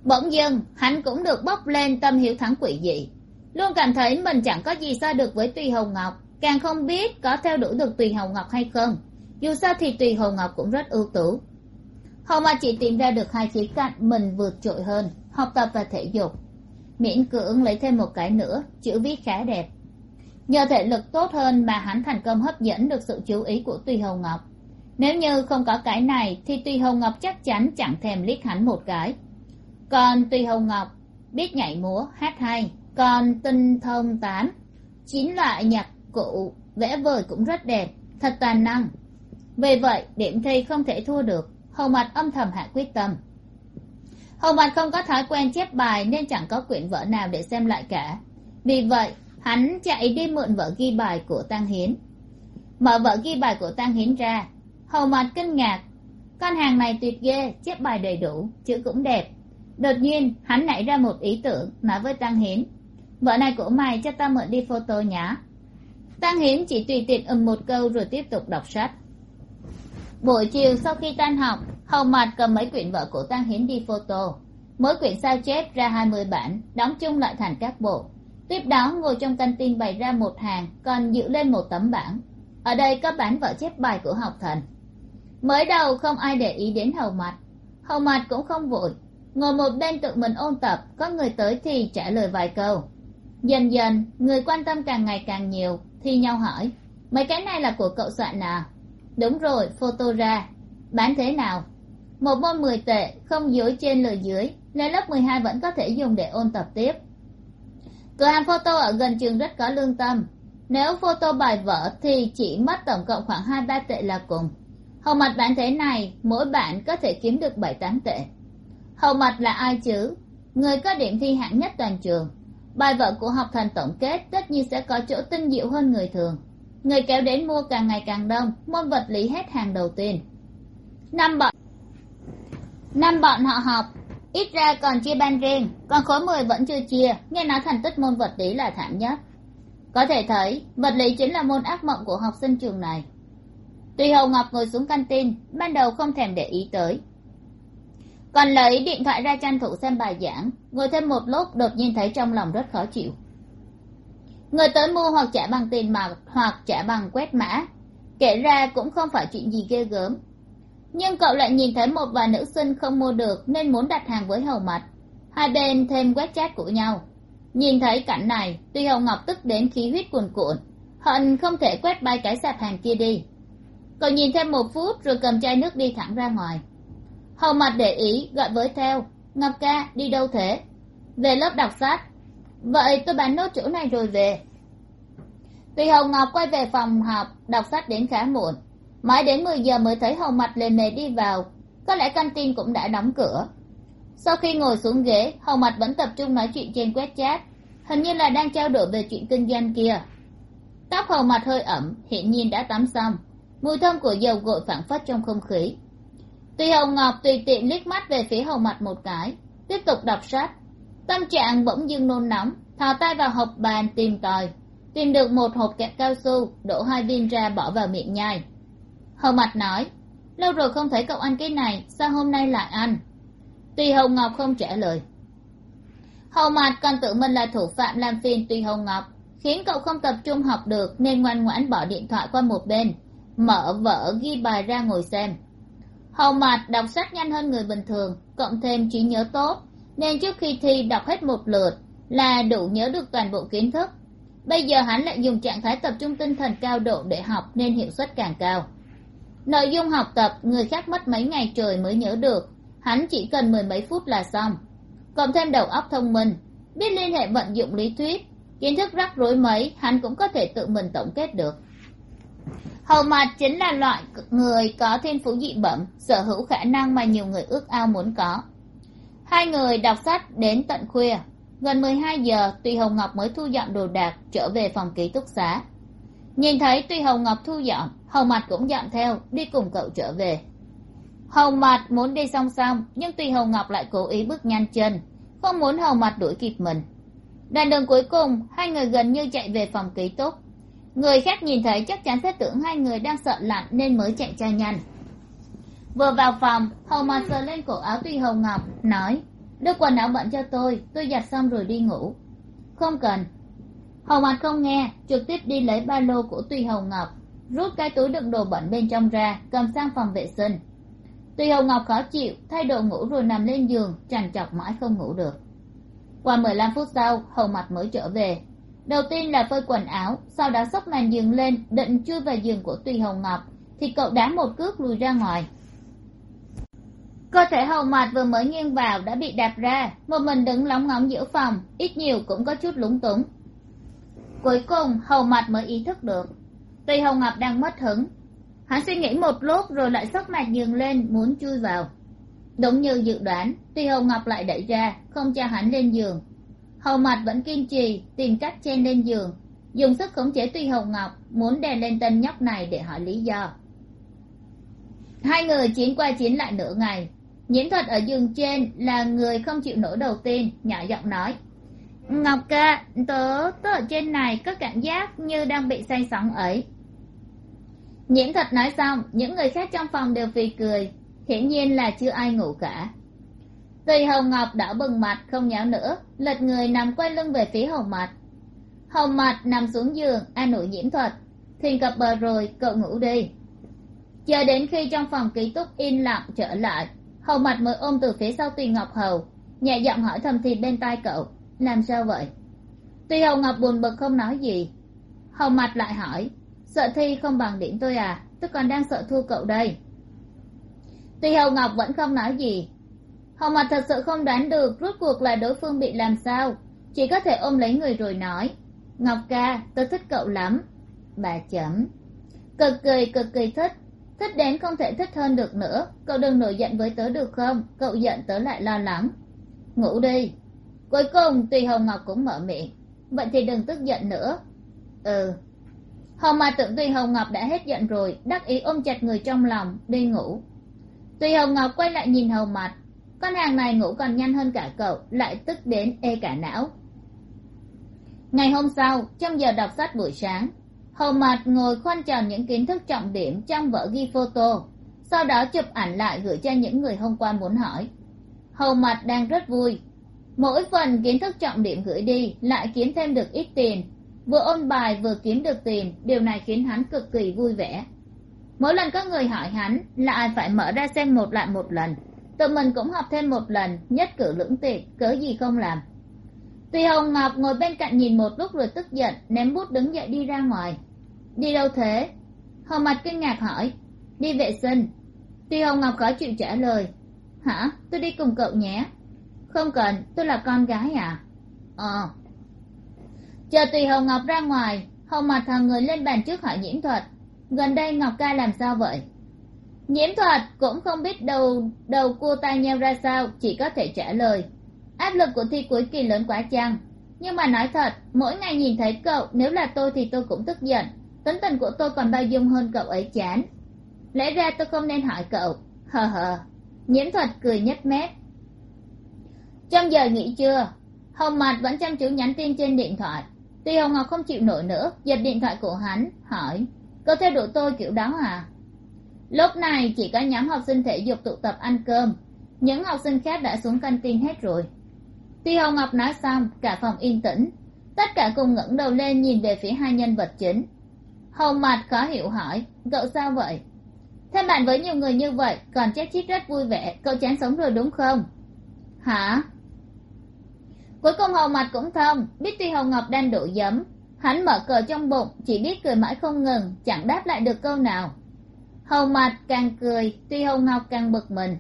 Bỗng dưng, hắn cũng được bốc lên tâm hiếu thắng quỷ dị. Luôn cảm thấy mình chẳng có gì so được với tùy hồng ngọc, càng không biết có theo đuổi được tùy hồng ngọc hay không dù sao thì tùy hồng ngọc cũng rất ưu tú. Hầu mà chỉ tìm ra được hai khía cạnh mình vượt trội hơn, học tập và thể dục. Miễn cưỡng lấy thêm một cái nữa, chữ viết khá đẹp. Nhờ thể lực tốt hơn mà hắn thành công hấp dẫn được sự chú ý của tùy hồng ngọc. Nếu như không có cái này thì tùy hồng ngọc chắc chắn chẳng thèm liếc hắn một cái. Còn tùy hồng ngọc, biết nhảy múa, hát hay, còn tinh thông tám chín loại nhạc cụ, vẽ vời cũng rất đẹp, thật toàn năng vì vậy, điểm thi không thể thua được. Hầu mặt âm thầm hạ quyết tâm. Hầu mặt không có thói quen chép bài nên chẳng có quyển vở nào để xem lại cả. Vì vậy, hắn chạy đi mượn vở ghi bài của tăng hiến. Mở vở ghi bài của tăng hiến ra. Hầu mặt kinh ngạc. Con hàng này tuyệt ghê, chép bài đầy đủ, chữ cũng đẹp. Đột nhiên, hắn nảy ra một ý tưởng, nói với tăng hiến. Vợ này của mày cho ta mượn đi photo nhá. Tăng hiến chỉ tùy tiện ừm một câu rồi tiếp tục đọc sách buổi chiều sau khi tan học, hầu mặt cầm mấy quyển vở của tăng hiến đi photo. Mỗi quyển sao chép ra hai mươi bản, đóng chung lại thành các bộ. Tiếp đó, ngồi trong căn tin bày ra một hàng, còn giữ lên một tấm bảng. Ở đây có bản vở chép bài của học thần. Mới đầu không ai để ý đến hầu mặt hầu mặt cũng không vội. Ngồi một bên tự mình ôn tập, có người tới thì trả lời vài câu. Dần dần, người quan tâm càng ngày càng nhiều thi nhau hỏi, mấy cái này là của cậu soạn nào? Đúng rồi, photo ra. Bán thế nào? Một môn mười tệ, không dối trên lời dưới. Lên lớp mười hai vẫn có thể dùng để ôn tập tiếp. Cửa hàng photo ở gần trường rất có lương tâm. Nếu photo bài vở thì chỉ mất tổng cộng khoảng hai, ba tệ là cùng. Hầu mặt bán thế này, mỗi bạn có thể kiếm được bảy, tám tệ. Hầu mặt là ai chứ? Người có điểm thi hạng nhất toàn trường. Bài vở của học thành tổng kết tất nhiên sẽ có chỗ tinh diệu hơn người thường người kéo đến mua càng ngày càng đông, môn vật lý hết hàng đầu tiên. Năm bọn năm bọn họ học ít ra còn chia ban riêng, còn khối mười vẫn chưa chia, nghe nói thành tích môn vật lý là thảm nhất. Có thể thấy, vật lý chính là môn ác mộng của học sinh trường này. Tùy hầu ngọc ngồi xuống căn tin, ban đầu không thèm để ý tới. Còn lấy điện thoại ra tranh thủ xem bài giảng, ngồi thêm một lúc đột nhiên thấy trong lòng rất khó chịu người tới mua hoặc trả bằng tiền mặt, hoặc trả bằng quét mã. Kể ra cũng không phải chuyện gì ghê gớm. Nhưng cậu lại nhìn thấy một vài nữ sinh không mua được nên muốn đặt hàng với hầu mặt hai bên thêm quét chat của nhau. Nhìn thấy cảnh này, tuy hầu ngọc tức đến khí huyết cuồn cuộn, hận không thể quét bay cái sạp hàng kia đi. Cậu nhìn thêm một phút rồi cầm chai nước đi thẳng ra ngoài. Hầu mặt để ý, gọi với theo, ngọc ca, đi đâu thế? Về lớp đọc sách vậy tôi bán nốt chỗ này rồi về. Tùy hồng ngọc quay về phòng học đọc sách đến khá muộn. Mãi đến mười giờ mới thấy hồng mặt lề mề đi vào. Có lẽ căn tin cũng đã đóng cửa. Sau khi ngồi xuống ghế, hồng mặt vẫn tập trung nói chuyện trên quét chat. Hình như là đang trao đổi về chuyện kinh doanh kia. Tóc hồng mặt hơi ẩm, hiển nhiên đã tắm xong. Mùi thơm của dầu gội phảng phất trong không khí. Tùy hồng ngọc tùy tiện liếc mắt về phía hồng mặt một cái, tiếp tục đọc sách tâm trạng bỗng dưng nôn nóng, thò tay vào hộp bàn tìm tòi. Tìm được một hộp kẹo cao su, đổ hai viên ra bỏ vào miệng nhai. Hầu mặt nói, lâu rồi không thấy cậu ăn cái này, sao hôm nay lại ăn? Tuy hồng ngọc không trả lời. Hầu mặt còn tự mình là thủ phạm làm phiền Tuy hồng ngọc, khiến cậu không tập trung học được nên ngoan ngoãn bỏ điện thoại qua một bên, mở vở ghi bài ra ngồi xem. Hầu mặt đọc sách nhanh hơn người bình thường, cộng thêm trí nhớ tốt nên trước khi thi đọc hết một lượt là đủ nhớ được toàn bộ kiến thức. Bây giờ hắn lại dùng trạng thái tập trung tinh thần cao độ để học nên hiệu suất càng cao. Nội dung học tập, người khác mất mấy ngày trời mới nhớ được. Hắn chỉ cần mười mấy phút là xong. Cộng thêm đầu óc thông minh, biết liên hệ vận dụng lý thuyết, kiến thức rắc rối mấy, hắn cũng có thể tự mình tổng kết được. Hầu mặt chính là loại người có thiên phú dị bẩm, sở hữu khả năng mà nhiều người ước ao muốn có hai người đọc sách đến tận khuya. Gần mười hai giờ tùy hồng ngọc mới thu dọn đồ đạc, trở về phòng ký túc xá. Nhìn thấy tùy hồng ngọc thu dọn, hồng mặt cũng dọn theo, đi cùng cậu trở về. Hồng mặt muốn đi song song, nhưng tùy hồng ngọc lại cố ý bước nhanh chân, không muốn hồng mặt đuổi kịp mình. Đoạn đường cuối cùng, hai người gần như chạy về phòng ký túc. Người khác nhìn thấy chắc chắn sẽ tưởng hai người đang sợ lạnh nên mới chạy cho nhanh vừa vào phòng, hầu mặt sờ lên cổ áo tuy hồng ngọc, nói đưa quần áo bận cho tôi tôi giặt xong rồi đi ngủ. Không cần. Hầu mặt không nghe, trực tiếp đi lấy ba lô của tuy hồng ngọc, rút cái túi đựng đồ bẩn bên trong ra, cầm sang phòng vệ sinh. Tuy hồng ngọc khó chịu, thay đồ ngủ rồi nằm lên giường trằn trọc mãi không ngủ được. Qua mười lăm phút sau, hầu mặt mới trở về. Đầu tiên là phơi quần áo, sau đó xốc màn giường lên, định chui vào giường của tùy hồng ngọc, thì cậu đá một cước lùi ra ngoài cơ thể hầu mạt vừa mới nghiêng vào đã bị đạp ra, một mình đứng lóng ngóng giữa phòng, ít nhiều cũng có chút lúng túng. Cuối cùng, hầu mạt mới ý thức được. Tuy hầu ngọc đang mất hứng, hắn suy nghĩ một lúc rồi lại sốc mạch giường lên, muốn chui vào. Đúng như dự đoán, tuy hầu ngọc lại đẩy ra, không cho hắn lên giường. Hầu mặt vẫn kiên trì, tìm cách chen lên giường. Dùng sức khống chế tuy hầu ngọc, muốn đè lên tên nhóc này để hỏi lý do. Hai người chiến qua chiến lại nửa ngày nhiễm thuật ở giường trên là người không chịu nổi đầu tiên, nhỏ giọng nói. Ngọc ca, tớ tớ ở trên này có cảm giác như đang bị say sóng ấy. Nhiễm thuật nói xong, những người khác trong phòng đều phì cười. Hiển nhiên là chưa ai ngủ cả. Tùy hồng ngọc đỏ bừng mặt, không nháo nữa, lật người nằm quay lưng về phía hồng mặt hồng mặt nằm xuống giường, an ủi nhiễm thuật. Thuyền cập bờ rồi, cậu ngủ đi. Chờ đến khi trong phòng ký túc yên lặng trở lại hầu mặt mới ôm từ phía sau tùy ngọc hầu, nhẹ giọng hỏi thầm thì bên tai cậu, làm sao vậy? Tùy hầu ngọc buồn bực không nói gì, hầu mặt lại hỏi, sợ thi không bằng điểm tôi à? Tôi còn đang sợ thua cậu đây. Tùy hầu ngọc vẫn không nói gì, hầu mặt thật sự không đoán được rốt cuộc là đối phương bị làm sao, chỉ có thể ôm lấy người rồi nói, ngọc ca, tôi thích cậu lắm. Bà chấm, cực kỳ cực kỳ thích thích đến không thể thích hơn được nữa. Cậu đừng nổi giận với tớ được không? Cậu giận tớ lại lo lắng. Ngủ đi. Cuối cùng, tùy hồng ngọc cũng mở miệng. Vậy thì đừng tức giận nữa. Ừ. Hồng mà tưởng tùy hồng ngọc đã hết giận rồi, đắc ý ôm chặt người trong lòng, đi ngủ. Tùy hồng ngọc quay lại nhìn hầu mặt con hàng này ngủ còn nhanh hơn cả cậu, lại tức đến ê cả não. Ngày hôm sau, trong giờ đọc sách buổi sáng hầu mặt ngồi khoanh tròn những kiến thức trọng điểm trong vở ghi photo, sau đó chụp ảnh lại gửi cho những người hôm qua muốn hỏi. Hầu mặt đang rất vui. Mỗi phần kiến thức trọng điểm gửi đi lại kiếm thêm được ít tiền. Vừa ôn bài vừa kiếm được tiền, điều này khiến hắn cực kỳ vui vẻ. Mỗi lần có người hỏi hắn lại phải mở ra xem một lại một lần tự mình cũng học thêm một lần, nhất cử lưỡng tiện, cớ gì không làm. Tùy hồng ngọc ngồi bên cạnh nhìn một lúc rồi tức giận, ném bút đứng dậy đi ra ngoài đi đâu thế? Hồng mặt kinh ngạc hỏi. Đi vệ sinh. Tùy hồng ngọc khó chịu trả lời. Hả? Tôi đi cùng cậu nhé. Không cần, tôi là con gái à? Ờ. Chờ tùy hồng ngọc ra ngoài hồng mặt thằng người lên bàn trước hỏi nhiễm thuật. Gần đây ngọc ca làm sao vậy? Nhiễm thuật cũng không biết đầu đầu cô ta nheo ra sao, chỉ có thể trả lời. Áp lực của thi cuối kỳ lớn quá chăng? Nhưng mà nói thật, mỗi ngày nhìn thấy cậu, nếu là tôi thì tôi cũng tức giận tính tình của tôi còn bao dung hơn cậu ấy chán. Lẽ ra tôi không nên hỏi cậu. Hờ hờ. Nhiễm thuật cười nhếch mép. Trong giờ nghỉ trưa, hồng mặt vẫn chăm chú nhắn tin trên điện thoại. Tuy hồng ngọc không chịu nổi nữa, giật điện thoại của hắn, hỏi cậu theo đuổi tôi kiểu đó à? Lúc này chỉ có nhóm học sinh thể dục tụ tập ăn cơm. Những học sinh khác đã xuống căn tin hết rồi. Tuy hồng ngọc nói xong, cả phòng yên tĩnh. Tất cả cùng ngẩng đầu lên nhìn về phía hai nhân vật chính. Hầu mặt khó hiểu hỏi, cậu sao vậy? Thêm bạn với nhiều người như vậy, còn chết chít rất vui vẻ, cậu chán sống rồi đúng không? Hả? Cuối cùng hầu mặt cũng thông, biết tuy Hầu ngọc đang đổ giấm, hắn mở cờ trong bụng, chỉ biết cười mãi không ngừng, chẳng đáp lại được câu nào. Hầu mặt càng cười, tuy Hầu ngọc càng bực mình.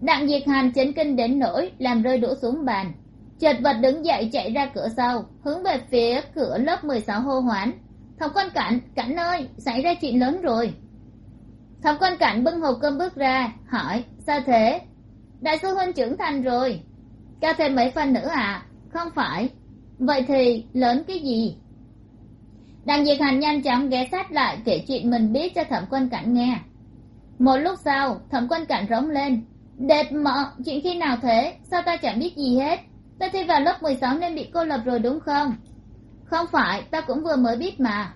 Đặng diệt hành chấn kinh đến nỗi làm rơi đũa xuống bàn. Chợt vật đứng dậy chạy ra cửa sau, hướng về phía cửa lớp mười sáu hô hoán thẩm quan cảnh cảnh ơi, xảy ra chuyện lớn rồi. Thẩm quan cảnh bưng hộp cơm bước ra, hỏi, sao thế? Đại sư huynh trưởng thành rồi. Cao thêm mấy phần nữa à không phải. Vậy thì lớn cái gì? Đặng diệt hành nhanh chóng ghé sát lại kể chuyện mình biết cho thẩm quan cảnh nghe. Một lúc sau, thẩm quan cảnh rống lên. Đẹp mợ, chuyện khi nào thế? Sao ta chẳng biết gì hết? Ta thi vào lớp mười sáu nên bị cô lập rồi đúng không? Không phải, ta cũng vừa mới biết mà.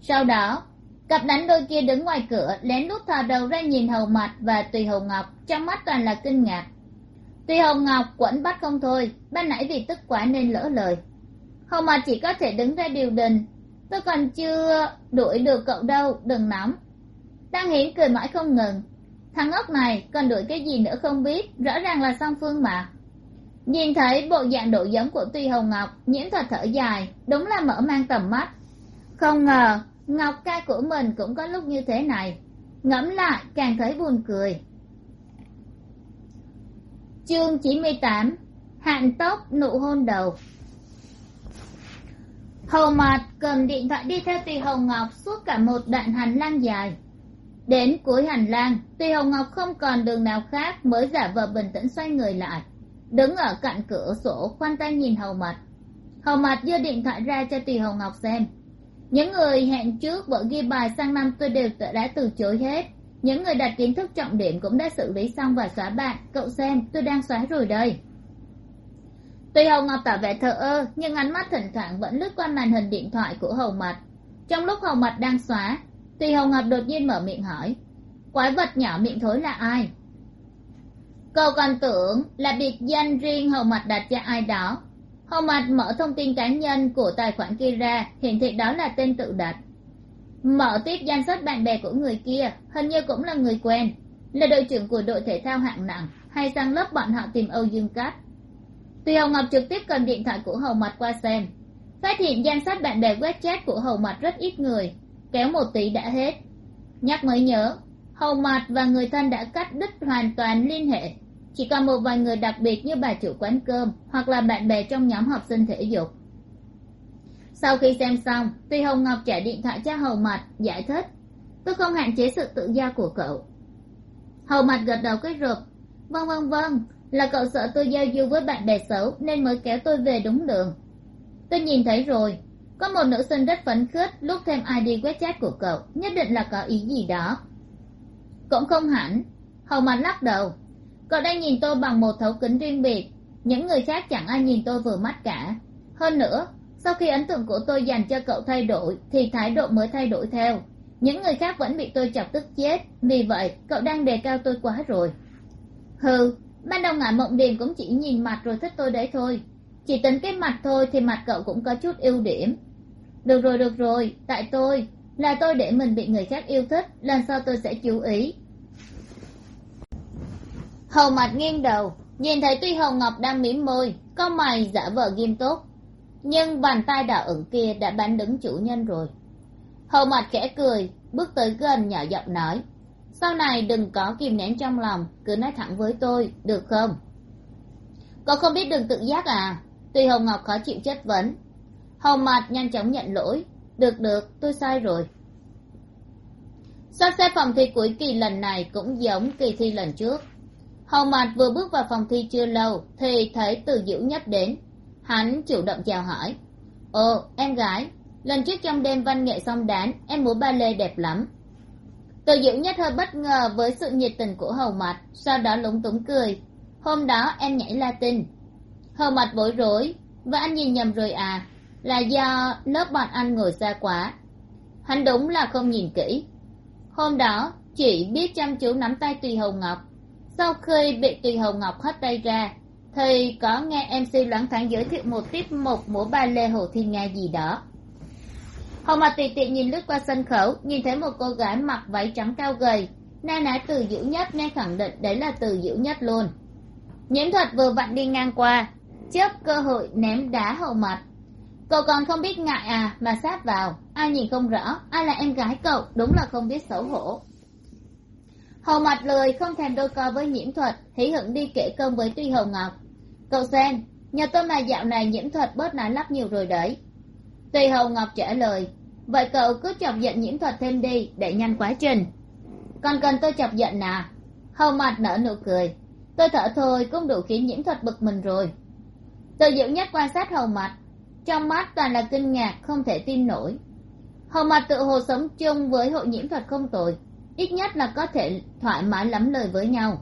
Sau đó, cặp đánh đôi kia đứng ngoài cửa, lén lút thò đầu ra nhìn hầu mặt và tùy hầu ngọc, trong mắt toàn là kinh ngạc. Tùy hầu ngọc quẫn bắt không thôi, ban nãy vì tức quá nên lỡ lời. Hầu mặt chỉ có thể đứng ra điều đình. Tôi còn chưa đuổi được cậu đâu, đừng nóng. Đang hiển cười mãi không ngừng. Thằng ngốc này còn đuổi cái gì nữa không biết, rõ ràng là song phương mà nhìn thấy bộ dạng độ giống của tuy hồng ngọc, nhiễm thuật thở dài, đúng là mở mang tầm mắt. Không ngờ, ngọc ca của mình cũng có lúc như thế này. Ngẫm lại, càng thấy buồn cười. Chương chín mươi tám hạn tốc nụ hôn đầu. Hầu mặt cầm điện thoại đi theo tùy hồng ngọc suốt cả một đoạn hành lang dài. Đến cuối hành lang tùy hồng ngọc không còn đường nào khác mới giả vờ bình tĩnh xoay người lại đứng ở cạnh cửa sổ, khoanh tay nhìn hầu mặt hầu mặt đưa điện thoại ra cho tùy hồng ngọc xem. Những người hẹn trước vợ ghi bài sang năm tôi đều đã từ chối hết. Những người đặt kiến thức trọng điểm cũng đã xử lý xong và xóa bạn. Cậu xem, tôi đang xóa rồi đây. Tuy hầu ngọc tỏ vẻ thờ ơ, nhưng ánh mắt thỉnh thoảng vẫn lướt qua màn hình điện thoại của hầu mặt trong lúc hầu mặt đang xóa tùy hầu ngọc đột nhiên mở miệng hỏi, quái vật nhỏ miệng thối là ai? Cậu còn tưởng là biệt danh riêng hầu mặt đặt cho ai đó. Hầu mặt mở thông tin cá nhân của tài khoản kia ra hiển thị đó là tên tự đặt. Mở tiếp danh sách bạn bè của người kia, hình như cũng là người quen, là đội trưởng của đội thể thao hạng nặng, hay sang lớp bọn họ tìm âu dương cát. Tùy hồng ngọc trực tiếp cầm điện thoại của hầu mặt qua xem, phát hiện danh sách bạn bè web chat của hầu mặt rất ít người, kéo một tỷ đã hết. Nhắc mới nhớ, hầu mặt và người thân đã cắt đứt hoàn toàn liên hệ chỉ còn một vài người đặc biệt như bà chủ quán cơm hoặc là bạn bè trong nhóm học sinh thể dục. Sau khi xem xong, tuy hồng ngọc trả điện thoại cho hầu mặt giải thích, tôi không hạn chế sự tự do của cậu. Hầu mặt gật đầu cái rụp vâng vâng vâng là cậu sợ tôi giao du với bạn bè xấu nên mới kéo tôi về đúng đường. Tôi nhìn thấy rồi, có một nữ sinh rất phấn khích lúc thêm id quét chat của cậu, nhất định là có ý gì đó. Cũng không hẳn, hầu mặt lắc đầu cậu đang nhìn tôi bằng một thấu kính riêng biệt. Những người khác chẳng ai nhìn tôi vừa mắt cả. Hơn nữa, sau khi ấn tượng của tôi dành cho cậu thay đổi, thì thái độ mới thay đổi theo. Những người khác vẫn bị tôi chọc tức chết. Vì vậy, cậu đang đề cao tôi quá rồi. Hừ, ban đầu ngã mộng điềm cũng chỉ nhìn mặt rồi thích tôi đấy thôi. Chỉ tính cái mặt thôi thì mặt cậu cũng có chút ưu điểm. Được rồi được rồi, tại tôi. Là tôi để mình bị người khác yêu thích, lần sau tôi sẽ chú ý hầu mặt nghiêng đầu, nhìn thấy tuy hồng ngọc đang mỉm môi, có mày giả vờ nghiêm túc, nhưng bàn tay đỏ ửng kia đã bán đứng chủ nhân rồi. Hầu mặt khẽ cười, bước tới gần nhỏ giọng nói, sau này đừng có kìm nén trong lòng, cứ nói thẳng với tôi, được không? Cậu không biết đường tự giác à? Tuy hồng ngọc khó chịu chất vấn. Hầu mặt nhanh chóng nhận lỗi, được được, tôi sai rồi. Sắp xếp phòng thi cuối kỳ lần này cũng giống kỳ thi lần trước hầu Mạt vừa bước vào phòng thi chưa lâu, thì thấy từ diễu nhất đến. Hắn chủ động chào hỏi. Ồ, em gái, lần trước trong đêm văn nghệ song đán, em múa ba lê đẹp lắm. Từ diễu nhất hơi bất ngờ với sự nhiệt tình của hầu mặt sau đó lúng túng cười. Hôm đó em nhảy latin. Hầu mặt bối rối, và anh nhìn nhầm rồi à? Là do lớp bọn anh ngồi xa quá. Hắn đúng là không nhìn kỹ. Hôm đó chỉ biết chăm chú nắm tay tùy hầu ngọc sau khi bị tùy hồng ngọc hất tay ra, thì có nghe mc loáng thoáng giới thiệu một tiết mục múa ba lê hồ thiên nga gì đó. Hồng mặt tùy tiện nhìn lướt qua sân khấu, nhìn thấy một cô gái mặc váy trắng cao gầy, na ná từ dữ nhất, nghe khẳng định đấy là từ dữ nhất luôn. Nhiễm thuật vừa vặn đi ngang qua chớp cơ hội ném đá hậu mặt cậu còn không biết ngại à mà sát vào, ai nhìn không rõ, ai là em gái cậu, đúng là không biết xấu hổ hầu mặt lười không thèm đôi co với nhiễm thuật, hí hửng đi kể công với tuy hồng ngọc. Cậu xem, nhờ tôi mà dạo này nhiễm thuật bớt nói lắp nhiều rồi đấy. Tuy hồng ngọc trả lời, vậy cậu cứ chọc giận nhiễm thuật thêm đi, để nhanh quá trình. Còn cần tôi chọc giận à? Hầu mặt nở nụ cười, tôi thở thôi cũng đủ khiến nhiễm thuật bực mình rồi. Từ diệu nhất quan sát hầu mặt trong mắt toàn là kinh ngạc không thể tin nổi. Hầu mặt tự hồ sống chung với hội nhiễm thuật không tồi ít nhất là có thể thoải mái lắm lời với nhau.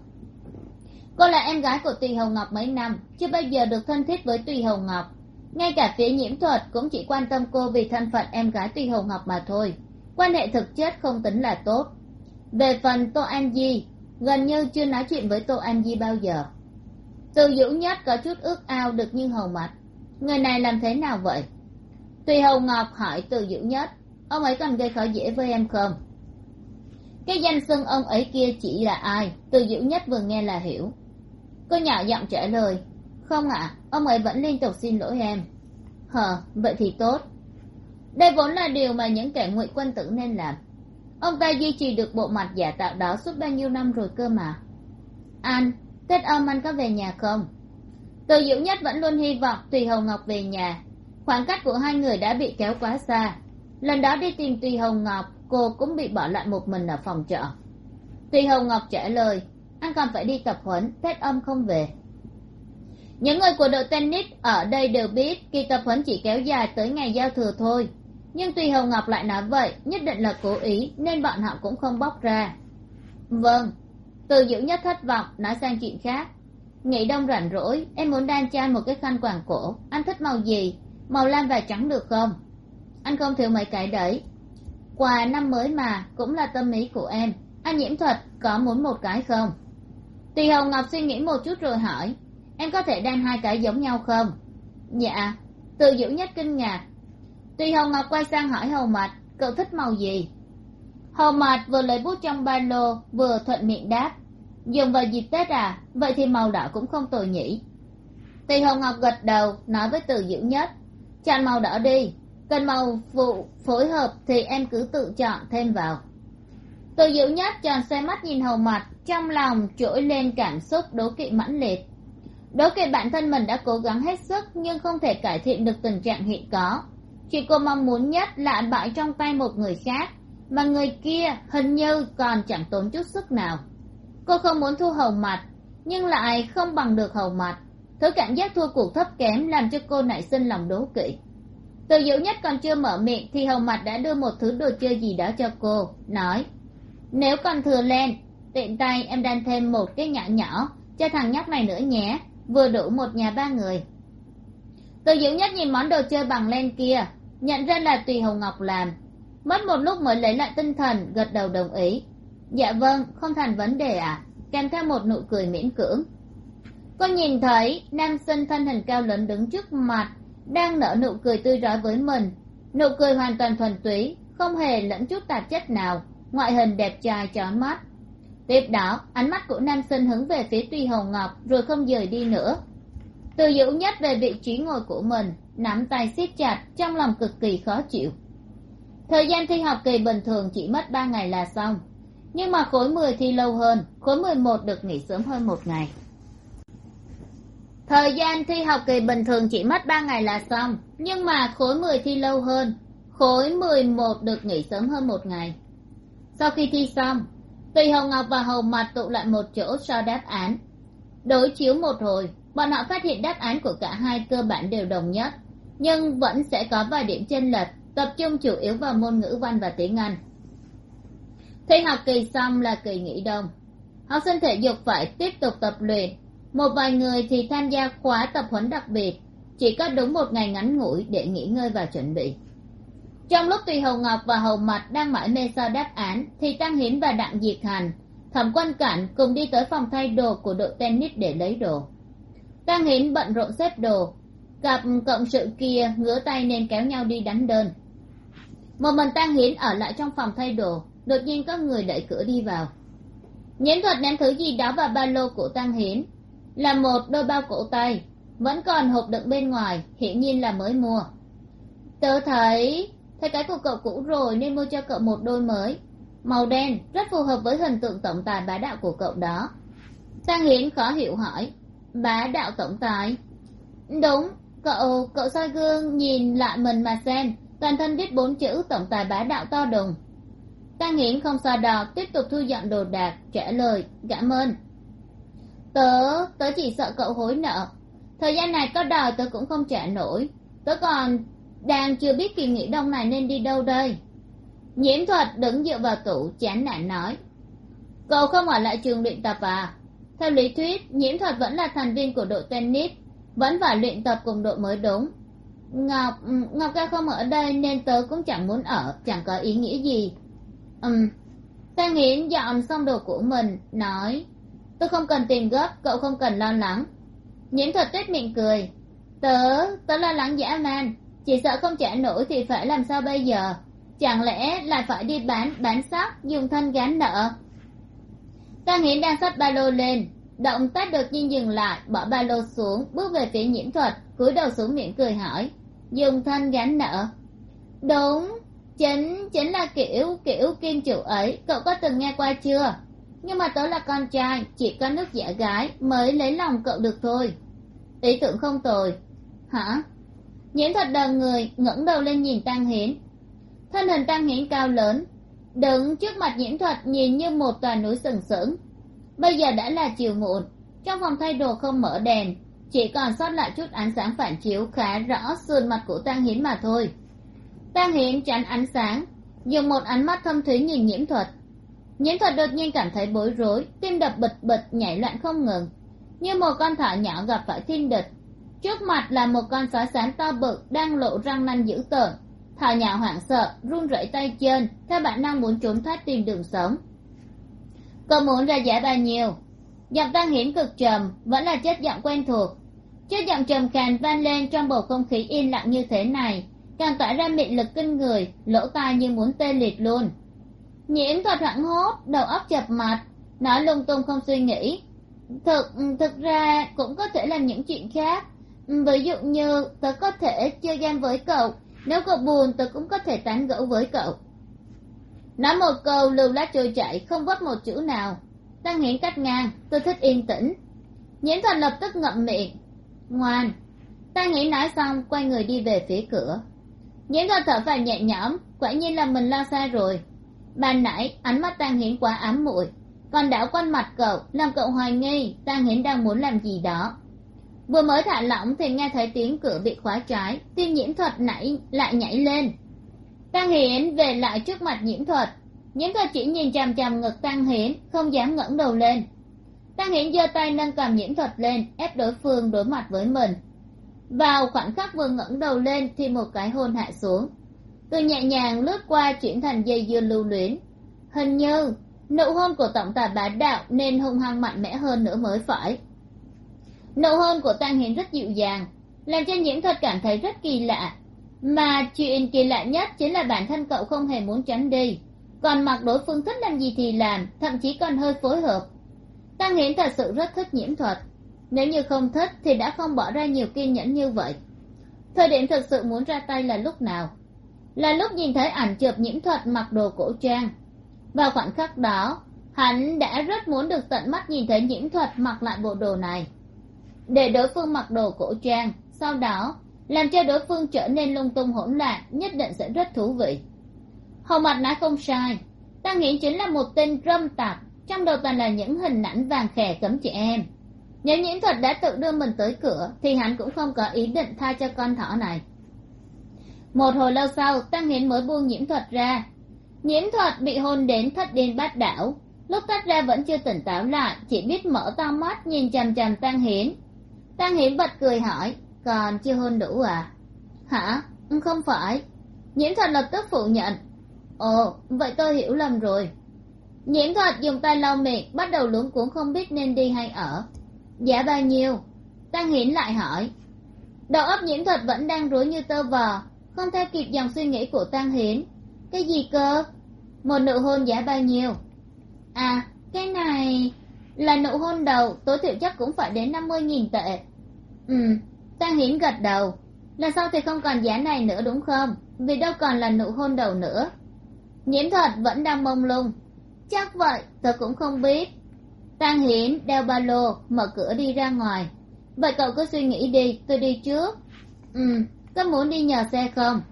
Cô là em gái của tùy hồng ngọc mấy năm, chưa bao giờ được thân thiết với tùy hồng ngọc. Ngay cả phía nhiễm thuật cũng chỉ quan tâm cô vì thân phận em gái tùy hồng ngọc mà thôi. Quan hệ thực chất không tính là tốt. Về phần tô an di, gần như chưa nói chuyện với tô an di bao giờ. Từ dữ nhất có chút ước ao được như hầu mặt. Người này làm thế nào vậy? Tùy hầu ngọc hỏi từ dữ nhất, ông ấy còn gây khó dễ với em không? Cái danh xưng ông ấy kia chỉ là ai? Từ dữ nhất vừa nghe là hiểu. Cô nhỏ giọng trả lời, không ạ, ông ấy vẫn liên tục xin lỗi em. Hờ, vậy thì tốt. Đây vốn là điều mà những kẻ ngụy quân tử nên làm. Ông ta duy trì được bộ mặt giả tạo đó suốt bao nhiêu năm rồi cơ mà. Anh tết âm anh có về nhà không? Từ dữ nhất vẫn luôn hy vọng tùy hồng ngọc về nhà. Khoảng cách của hai người đã bị kéo quá xa. Lần đó đi tìm tùy hồng ngọc cô cũng bị bỏ lại một mình ở phòng trọ Tuy hồng ngọc trả lời, anh còn phải đi tập huấn tết âm không về. Những người của đội tennis ở đây đều biết kỳ tập huấn chỉ kéo dài tới ngày giao thừa thôi. Nhưng Tuy hồng ngọc lại nói vậy, nhất định là cố ý, nên bọn họ cũng không bóc ra. Vâng từ dữ nhất thất vọng, nói sang chuyện khác. Nghĩ đông rảnh rỗi, em muốn đan chan một cái khăn quàng cổ. Anh thích màu gì? Màu lam và trắng được không? Anh không thiếu mấy cái đấy quà năm mới mà, cũng là tâm ý của em. Anh nhiễm thuật, có muốn một cái không? Tùy hồng ngọc suy nghĩ một chút rồi hỏi, em có thể đan hai cái giống nhau không? Dạ từ dữ nhất kinh ngạc. Tùy hồng ngọc quay sang hỏi hầu mặt cậu thích màu gì? Hầu mặt vừa lấy bút trong ba lô, vừa thuận miệng đáp. Dùng vào dịp tết à vậy thì màu đỏ cũng không tồi nhỉ. Tùy hồng ngọc gật đầu, nói với từ dữ nhất, chọn màu đỏ đi cần màu phụ phối hợp thì em cứ tự chọn thêm vào. Từ dữ nhất, tròn xoay mắt nhìn hầu mặt, trong lòng trỗi lên cảm xúc đố kỵ mãnh liệt. Đố kỵ bản thân mình đã cố gắng hết sức, nhưng không thể cải thiện được tình trạng hiện có. Chỉ cô mong muốn nhất là bại trong tay một người khác, mà người kia hình như còn chẳng tốn chút sức nào. Cô không muốn thua hầu mặt, nhưng lại không bằng được hầu mặt. Thứ cảm giác thua cuộc thấp kém làm cho cô nảy sinh lòng đố kỵ từ dữ nhất còn chưa mở miệng thì hầu mặt đã đưa một thứ đồ chơi gì đó cho cô, nói. Nếu còn thừa len tiện tay em đan thêm một cái nhỏ nhỏ, cho thằng nhóc này nữa nhé, vừa đủ một nhà ba người. Từ dữ nhất nhìn món đồ chơi bằng len kia, nhận ra là tùy hồng ngọc làm. Mất một lúc mới lấy lại tinh thần, gật đầu đồng ý. Dạ vâng không thành vấn đề ạ à? kèm theo một nụ cười miễn cưỡng. Cô nhìn thấy nam sinh thân hình cao lớn đứng trước mặt đang nở nụ cười tươi rói với mình. Nụ cười hoàn toàn thuần túy, không hề lẫn chút tạp chất nào, ngoại hình đẹp trai, chói mắt. Tiếp đó, ánh mắt của nam sinh hướng về phía tuy hồng ngọc, rồi không rời đi nữa. Từ dữ nhất về vị trí ngồi của mình, nắm tay siết chặt, trong lòng cực kỳ khó chịu. Thời gian thi học kỳ bình thường chỉ mất ba ngày là xong. Nhưng mà khối mười thi lâu hơn, khối mười một được nghỉ sớm hơn một ngày thời gian thi học kỳ bình thường chỉ mất ba ngày là xong, nhưng mà khối mười thi lâu hơn. Khối mười một được nghỉ sớm hơn một ngày. Sau khi thi xong, tùy hồng ngọc và hầu mặt tụ lại một chỗ so đáp án. Đối chiếu một hồi, bọn họ phát hiện đáp án của cả hai cơ bản đều đồng nhất, nhưng vẫn sẽ có vài điểm chênh lệch, tập trung chủ yếu vào môn ngữ văn và tiếng anh. Thi học kỳ xong là kỳ nghỉ đông. Học sinh thể dục phải tiếp tục tập luyện một vài người thì tham gia khóa tập huấn đặc biệt. Chỉ có đúng một ngày ngắn ngủi để nghỉ ngơi và chuẩn bị. Trong lúc tùy hầu ngọc và hầu mặt đang mãi mê sao đáp án, thì tăng hiến và đặng diệt hành, thẩm quan cảnh cùng đi tới phòng thay đồ của đội tennis để lấy đồ. Tăng hiến bận rộn xếp đồ. Cặp cộng sự kia ngứa tay nên kéo nhau đi đánh đơn. Một mình tăng hiến ở lại trong phòng thay đồ, đột nhiên có người đẩy cửa đi vào. Nhiễm thuật ném thứ gì đó vào ba lô của tăng hiến là một đôi bao cổ tay, vẫn còn hộp đựng bên ngoài, hiển nhiên là mới mua. Tớ thấy thấy cái của cậu cũ rồi nên mua cho cậu một đôi mới. Màu đen rất phù hợp với hình tượng tổng tài bá đạo của cậu đó. Sang hiến khó hiểu hỏi, bá đạo tổng tài? Đúng, cậu cậu soi gương nhìn lại mình mà xem, toàn thân viết bốn chữ tổng tài bá đạo to đùng. Sang hiến không xoa đò tiếp tục thu dọn đồ đạc, trả lời, cảm ơn tớ tớ chỉ sợ cậu hối nợ. Thời gian này có đòi tớ cũng không trả nổi. Tớ còn đang chưa biết kỳ nghỉ đông này nên đi đâu đây? Nhiễm thuật đứng dựa vào tủ, chán nản nói. Cậu không ở lại trường luyện tập à? Theo lý thuyết, nhiễm thuật vẫn là thành viên của đội tennis, vẫn phải luyện tập cùng đội mới đúng. Ngọc ngọc ca không ở đây nên tớ cũng chẳng muốn ở, chẳng có ý nghĩa gì. Ừm, ta nghiến dọn xong đồ của mình, nói tôi không cần tiền gấp cậu không cần lo lắng. Nhiễm thuật tuyết miệng cười. Tớ tớ lo lắng dã man chỉ sợ không trả nổi thì phải làm sao bây giờ? Chẳng lẽ lại phải đi bán bán xác, dùng thân gán nợ? Ta nghĩ đang xách ba lô lên. Động tác đột nhiên dừng lại, bỏ ba lô xuống, bước về phía nhiễm thuật, cúi đầu xuống miệng cười hỏi. Dùng thân gánh nợ. Đúng, chính chính là kiểu kiểu kim chủ ấy. Cậu có từng nghe qua chưa? Nhưng mà tớ là con trai, chỉ có nước giả gái mới lấy lòng cậu được thôi. Ý tưởng không tồi. Hả? Nhiễm thuật đờ người, ngẩng đầu lên nhìn tăng hiến. Thân hình tăng hiến cao lớn, đứng trước mặt nhiễm thuật nhìn như một tòa núi sừng sững. Bây giờ đã là chiều muộn, trong phòng thay đồ không mở đèn, chỉ còn sót lại chút ánh sáng phản chiếu khá rõ sườn mặt của tang hiến mà thôi. Tang hiến tránh ánh sáng, dùng một ánh mắt thâm thúy nhìn nhiễm thuật nhiễm thuật đột nhiên cảm thấy bối rối, tim đập bịch bịch nhảy loạn không ngừng. Như một con thỏ nhỏ gặp phải thiên địch. Trước mặt là một con sói sáng to bự đang lộ răng nanh dữ tợn. Thỏ nhỏ hoảng sợ, run rẩy tay chân, theo bản năng muốn trốn thoát tìm đường sống. Cậu muốn ra giải bao nhiêu? Giọng tăng hiển cực trầm, vẫn là chất giọng quen thuộc. Chất giọng trầm khàn vang lên trong bầu không khí yên lặng như thế này, càng tỏa ra mị lực kinh người, lỗ tai như muốn tê liệt luôn nhiễm thuật hoảng hốt, đầu óc chập mặt nói lung tung không suy nghĩ. Thực thực ra cũng có thể làm những chuyện khác. Ví dụ như, tớ có thể chơi game với cậu. Nếu cậu buồn, tớ cũng có thể tán gẫu với cậu. Nói một câu, lưu lát trôi chảy, không vấp một chữ nào. Tăng hiển cắt ngang, tôi thích yên tĩnh. Nhiễm thuật lập tức ngậm miệng. Ngoan. Tăng hiển nói xong, quay người đi về phía cửa. Nhiễm thuật thở phào nhẹ nhõm, quả nhiên là mình lo xa rồi ban nãy, ánh mắt tang hiến quá ám muội. Còn đảo quanh mặt cậu, làm cậu hoài nghi tang hiến đang muốn làm gì đó. Vừa mới thả lỏng thì nghe thấy tiếng cửa bị khóa trái. Tim nhiễm thuật nảy lại nhảy lên. Tang hiến về lại trước mặt nhiễm thuật. Nhiễm thuật chỉ nhìn chằm chằm ngực tang hiến, không dám ngẩng đầu lên. Tang hiến giơ tay nâng cầm nhiễm thuật lên, ép đối phương đối mặt với mình. Vào khoảnh khắc vừa ngẩng đầu lên thì một cái hôn hạ xuống tôi nhẹ nhàng lướt qua chuyển thành dây dưa lưu luyến. Hình như, nụ hôn của tổng tài bá đạo nên hung hăng mạnh mẽ hơn nữa mới phải. Nụ hôn của tăng hiến rất dịu dàng, làm cho nhiễm thuật cảm thấy rất kỳ lạ. Mà chuyện kỳ lạ nhất chính là bản thân cậu không hề muốn tránh đi. Còn mặc đối phương thích làm gì thì làm, thậm chí còn hơi phối hợp. Tăng hiến thật sự rất thích nhiễm thuật. Nếu như không thích thì đã không bỏ ra nhiều kiên nhẫn như vậy. Thời điểm thực sự muốn ra tay là lúc nào? Là lúc nhìn thấy ảnh chụp nhiễm thuật mặc đồ cổ trang. Vào khoảnh khắc đó, hắn đã rất muốn được tận mắt nhìn thấy nhiễm thuật mặc lại bộ đồ này. Để đối phương mặc đồ cổ trang, sau đó, làm cho đối phương trở nên lung tung hỗn loạn, nhất định sẽ rất thú vị. Hầu mặt nói không sai, ta nghĩ chính là một tên râm tặc trong đầu toàn là những hình ảnh vàng khè cấm chị em. Nếu nhiễm thuật đã tự đưa mình tới cửa, thì hắn cũng không có ý định tha cho con thỏ này một hồi lâu sau tăng hiến mới buông nhiễm thuật ra. Nhiễm thuật bị hôn đến thất điên bát đảo. Lúc tách ra vẫn chưa tỉnh táo lại, chỉ biết mở to mắt nhìn chằm chằm tăng hiến. Tăng hiến bật cười hỏi, còn chưa hôn đủ à? Hả? Không phải. Nhiễm thuật lập tức phủ nhận. Ồ, vậy tôi hiểu lầm rồi. Nhiễm thuật dùng tay lau miệng, bắt đầu luống cuống không biết nên đi hay ở. Giá bao nhiêu? Tăng hiến lại hỏi. Đầu óc nhiễm thuật vẫn đang rối như tơ vò không theo kịp dòng suy nghĩ của tăng hiến. Cái gì cơ? Một nụ hôn giá bao nhiêu? À cái này là nụ hôn đầu, tối thiểu chắc cũng phải đến năm mươi nghìn tệ. Ừ tăng hiến gật đầu. Là sau thì không còn giá này nữa đúng không? Vì đâu còn là nụ hôn đầu nữa. Nhiễm thuật vẫn đang mông lung. Chắc vậy, tôi cũng không biết. Tăng hiến đeo ba lô, mở cửa đi ra ngoài. Vậy cậu cứ suy nghĩ đi, tôi đi trước. Ừ có muốn đi nhờ xe không?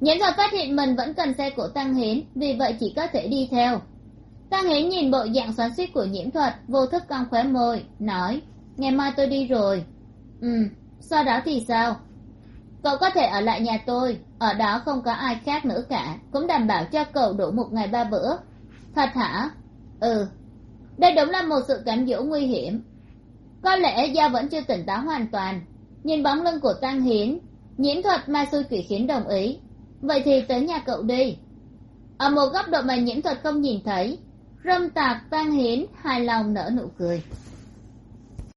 Nhiễm thuật phát hiện mình vẫn cần xe của tăng hiến, vì vậy chỉ có thể đi theo. Tăng hiến nhìn bộ dạng xoắn suýt của nhiễm thuật, vô thức cong khóe môi, nói, ngày mai tôi đi rồi. Ừ sau đó thì sao? Cậu có thể ở lại nhà tôi, ở đó không có ai khác nữa cả, cũng đảm bảo cho cậu đủ một ngày ba bữa. Thật hả? Ừ. Đây đúng là một sự cám dỗ nguy hiểm. Có lẽ do vẫn chưa tỉnh táo hoàn toàn nhìn bóng lưng của tăng hiến nhiễm thuật ma xui quỷ khiến đồng ý. Vậy thì tới nhà cậu đi. Ở một góc độ mà nhiễm thuật không nhìn thấy, râm tạc tăng hiến hài lòng nở nụ cười.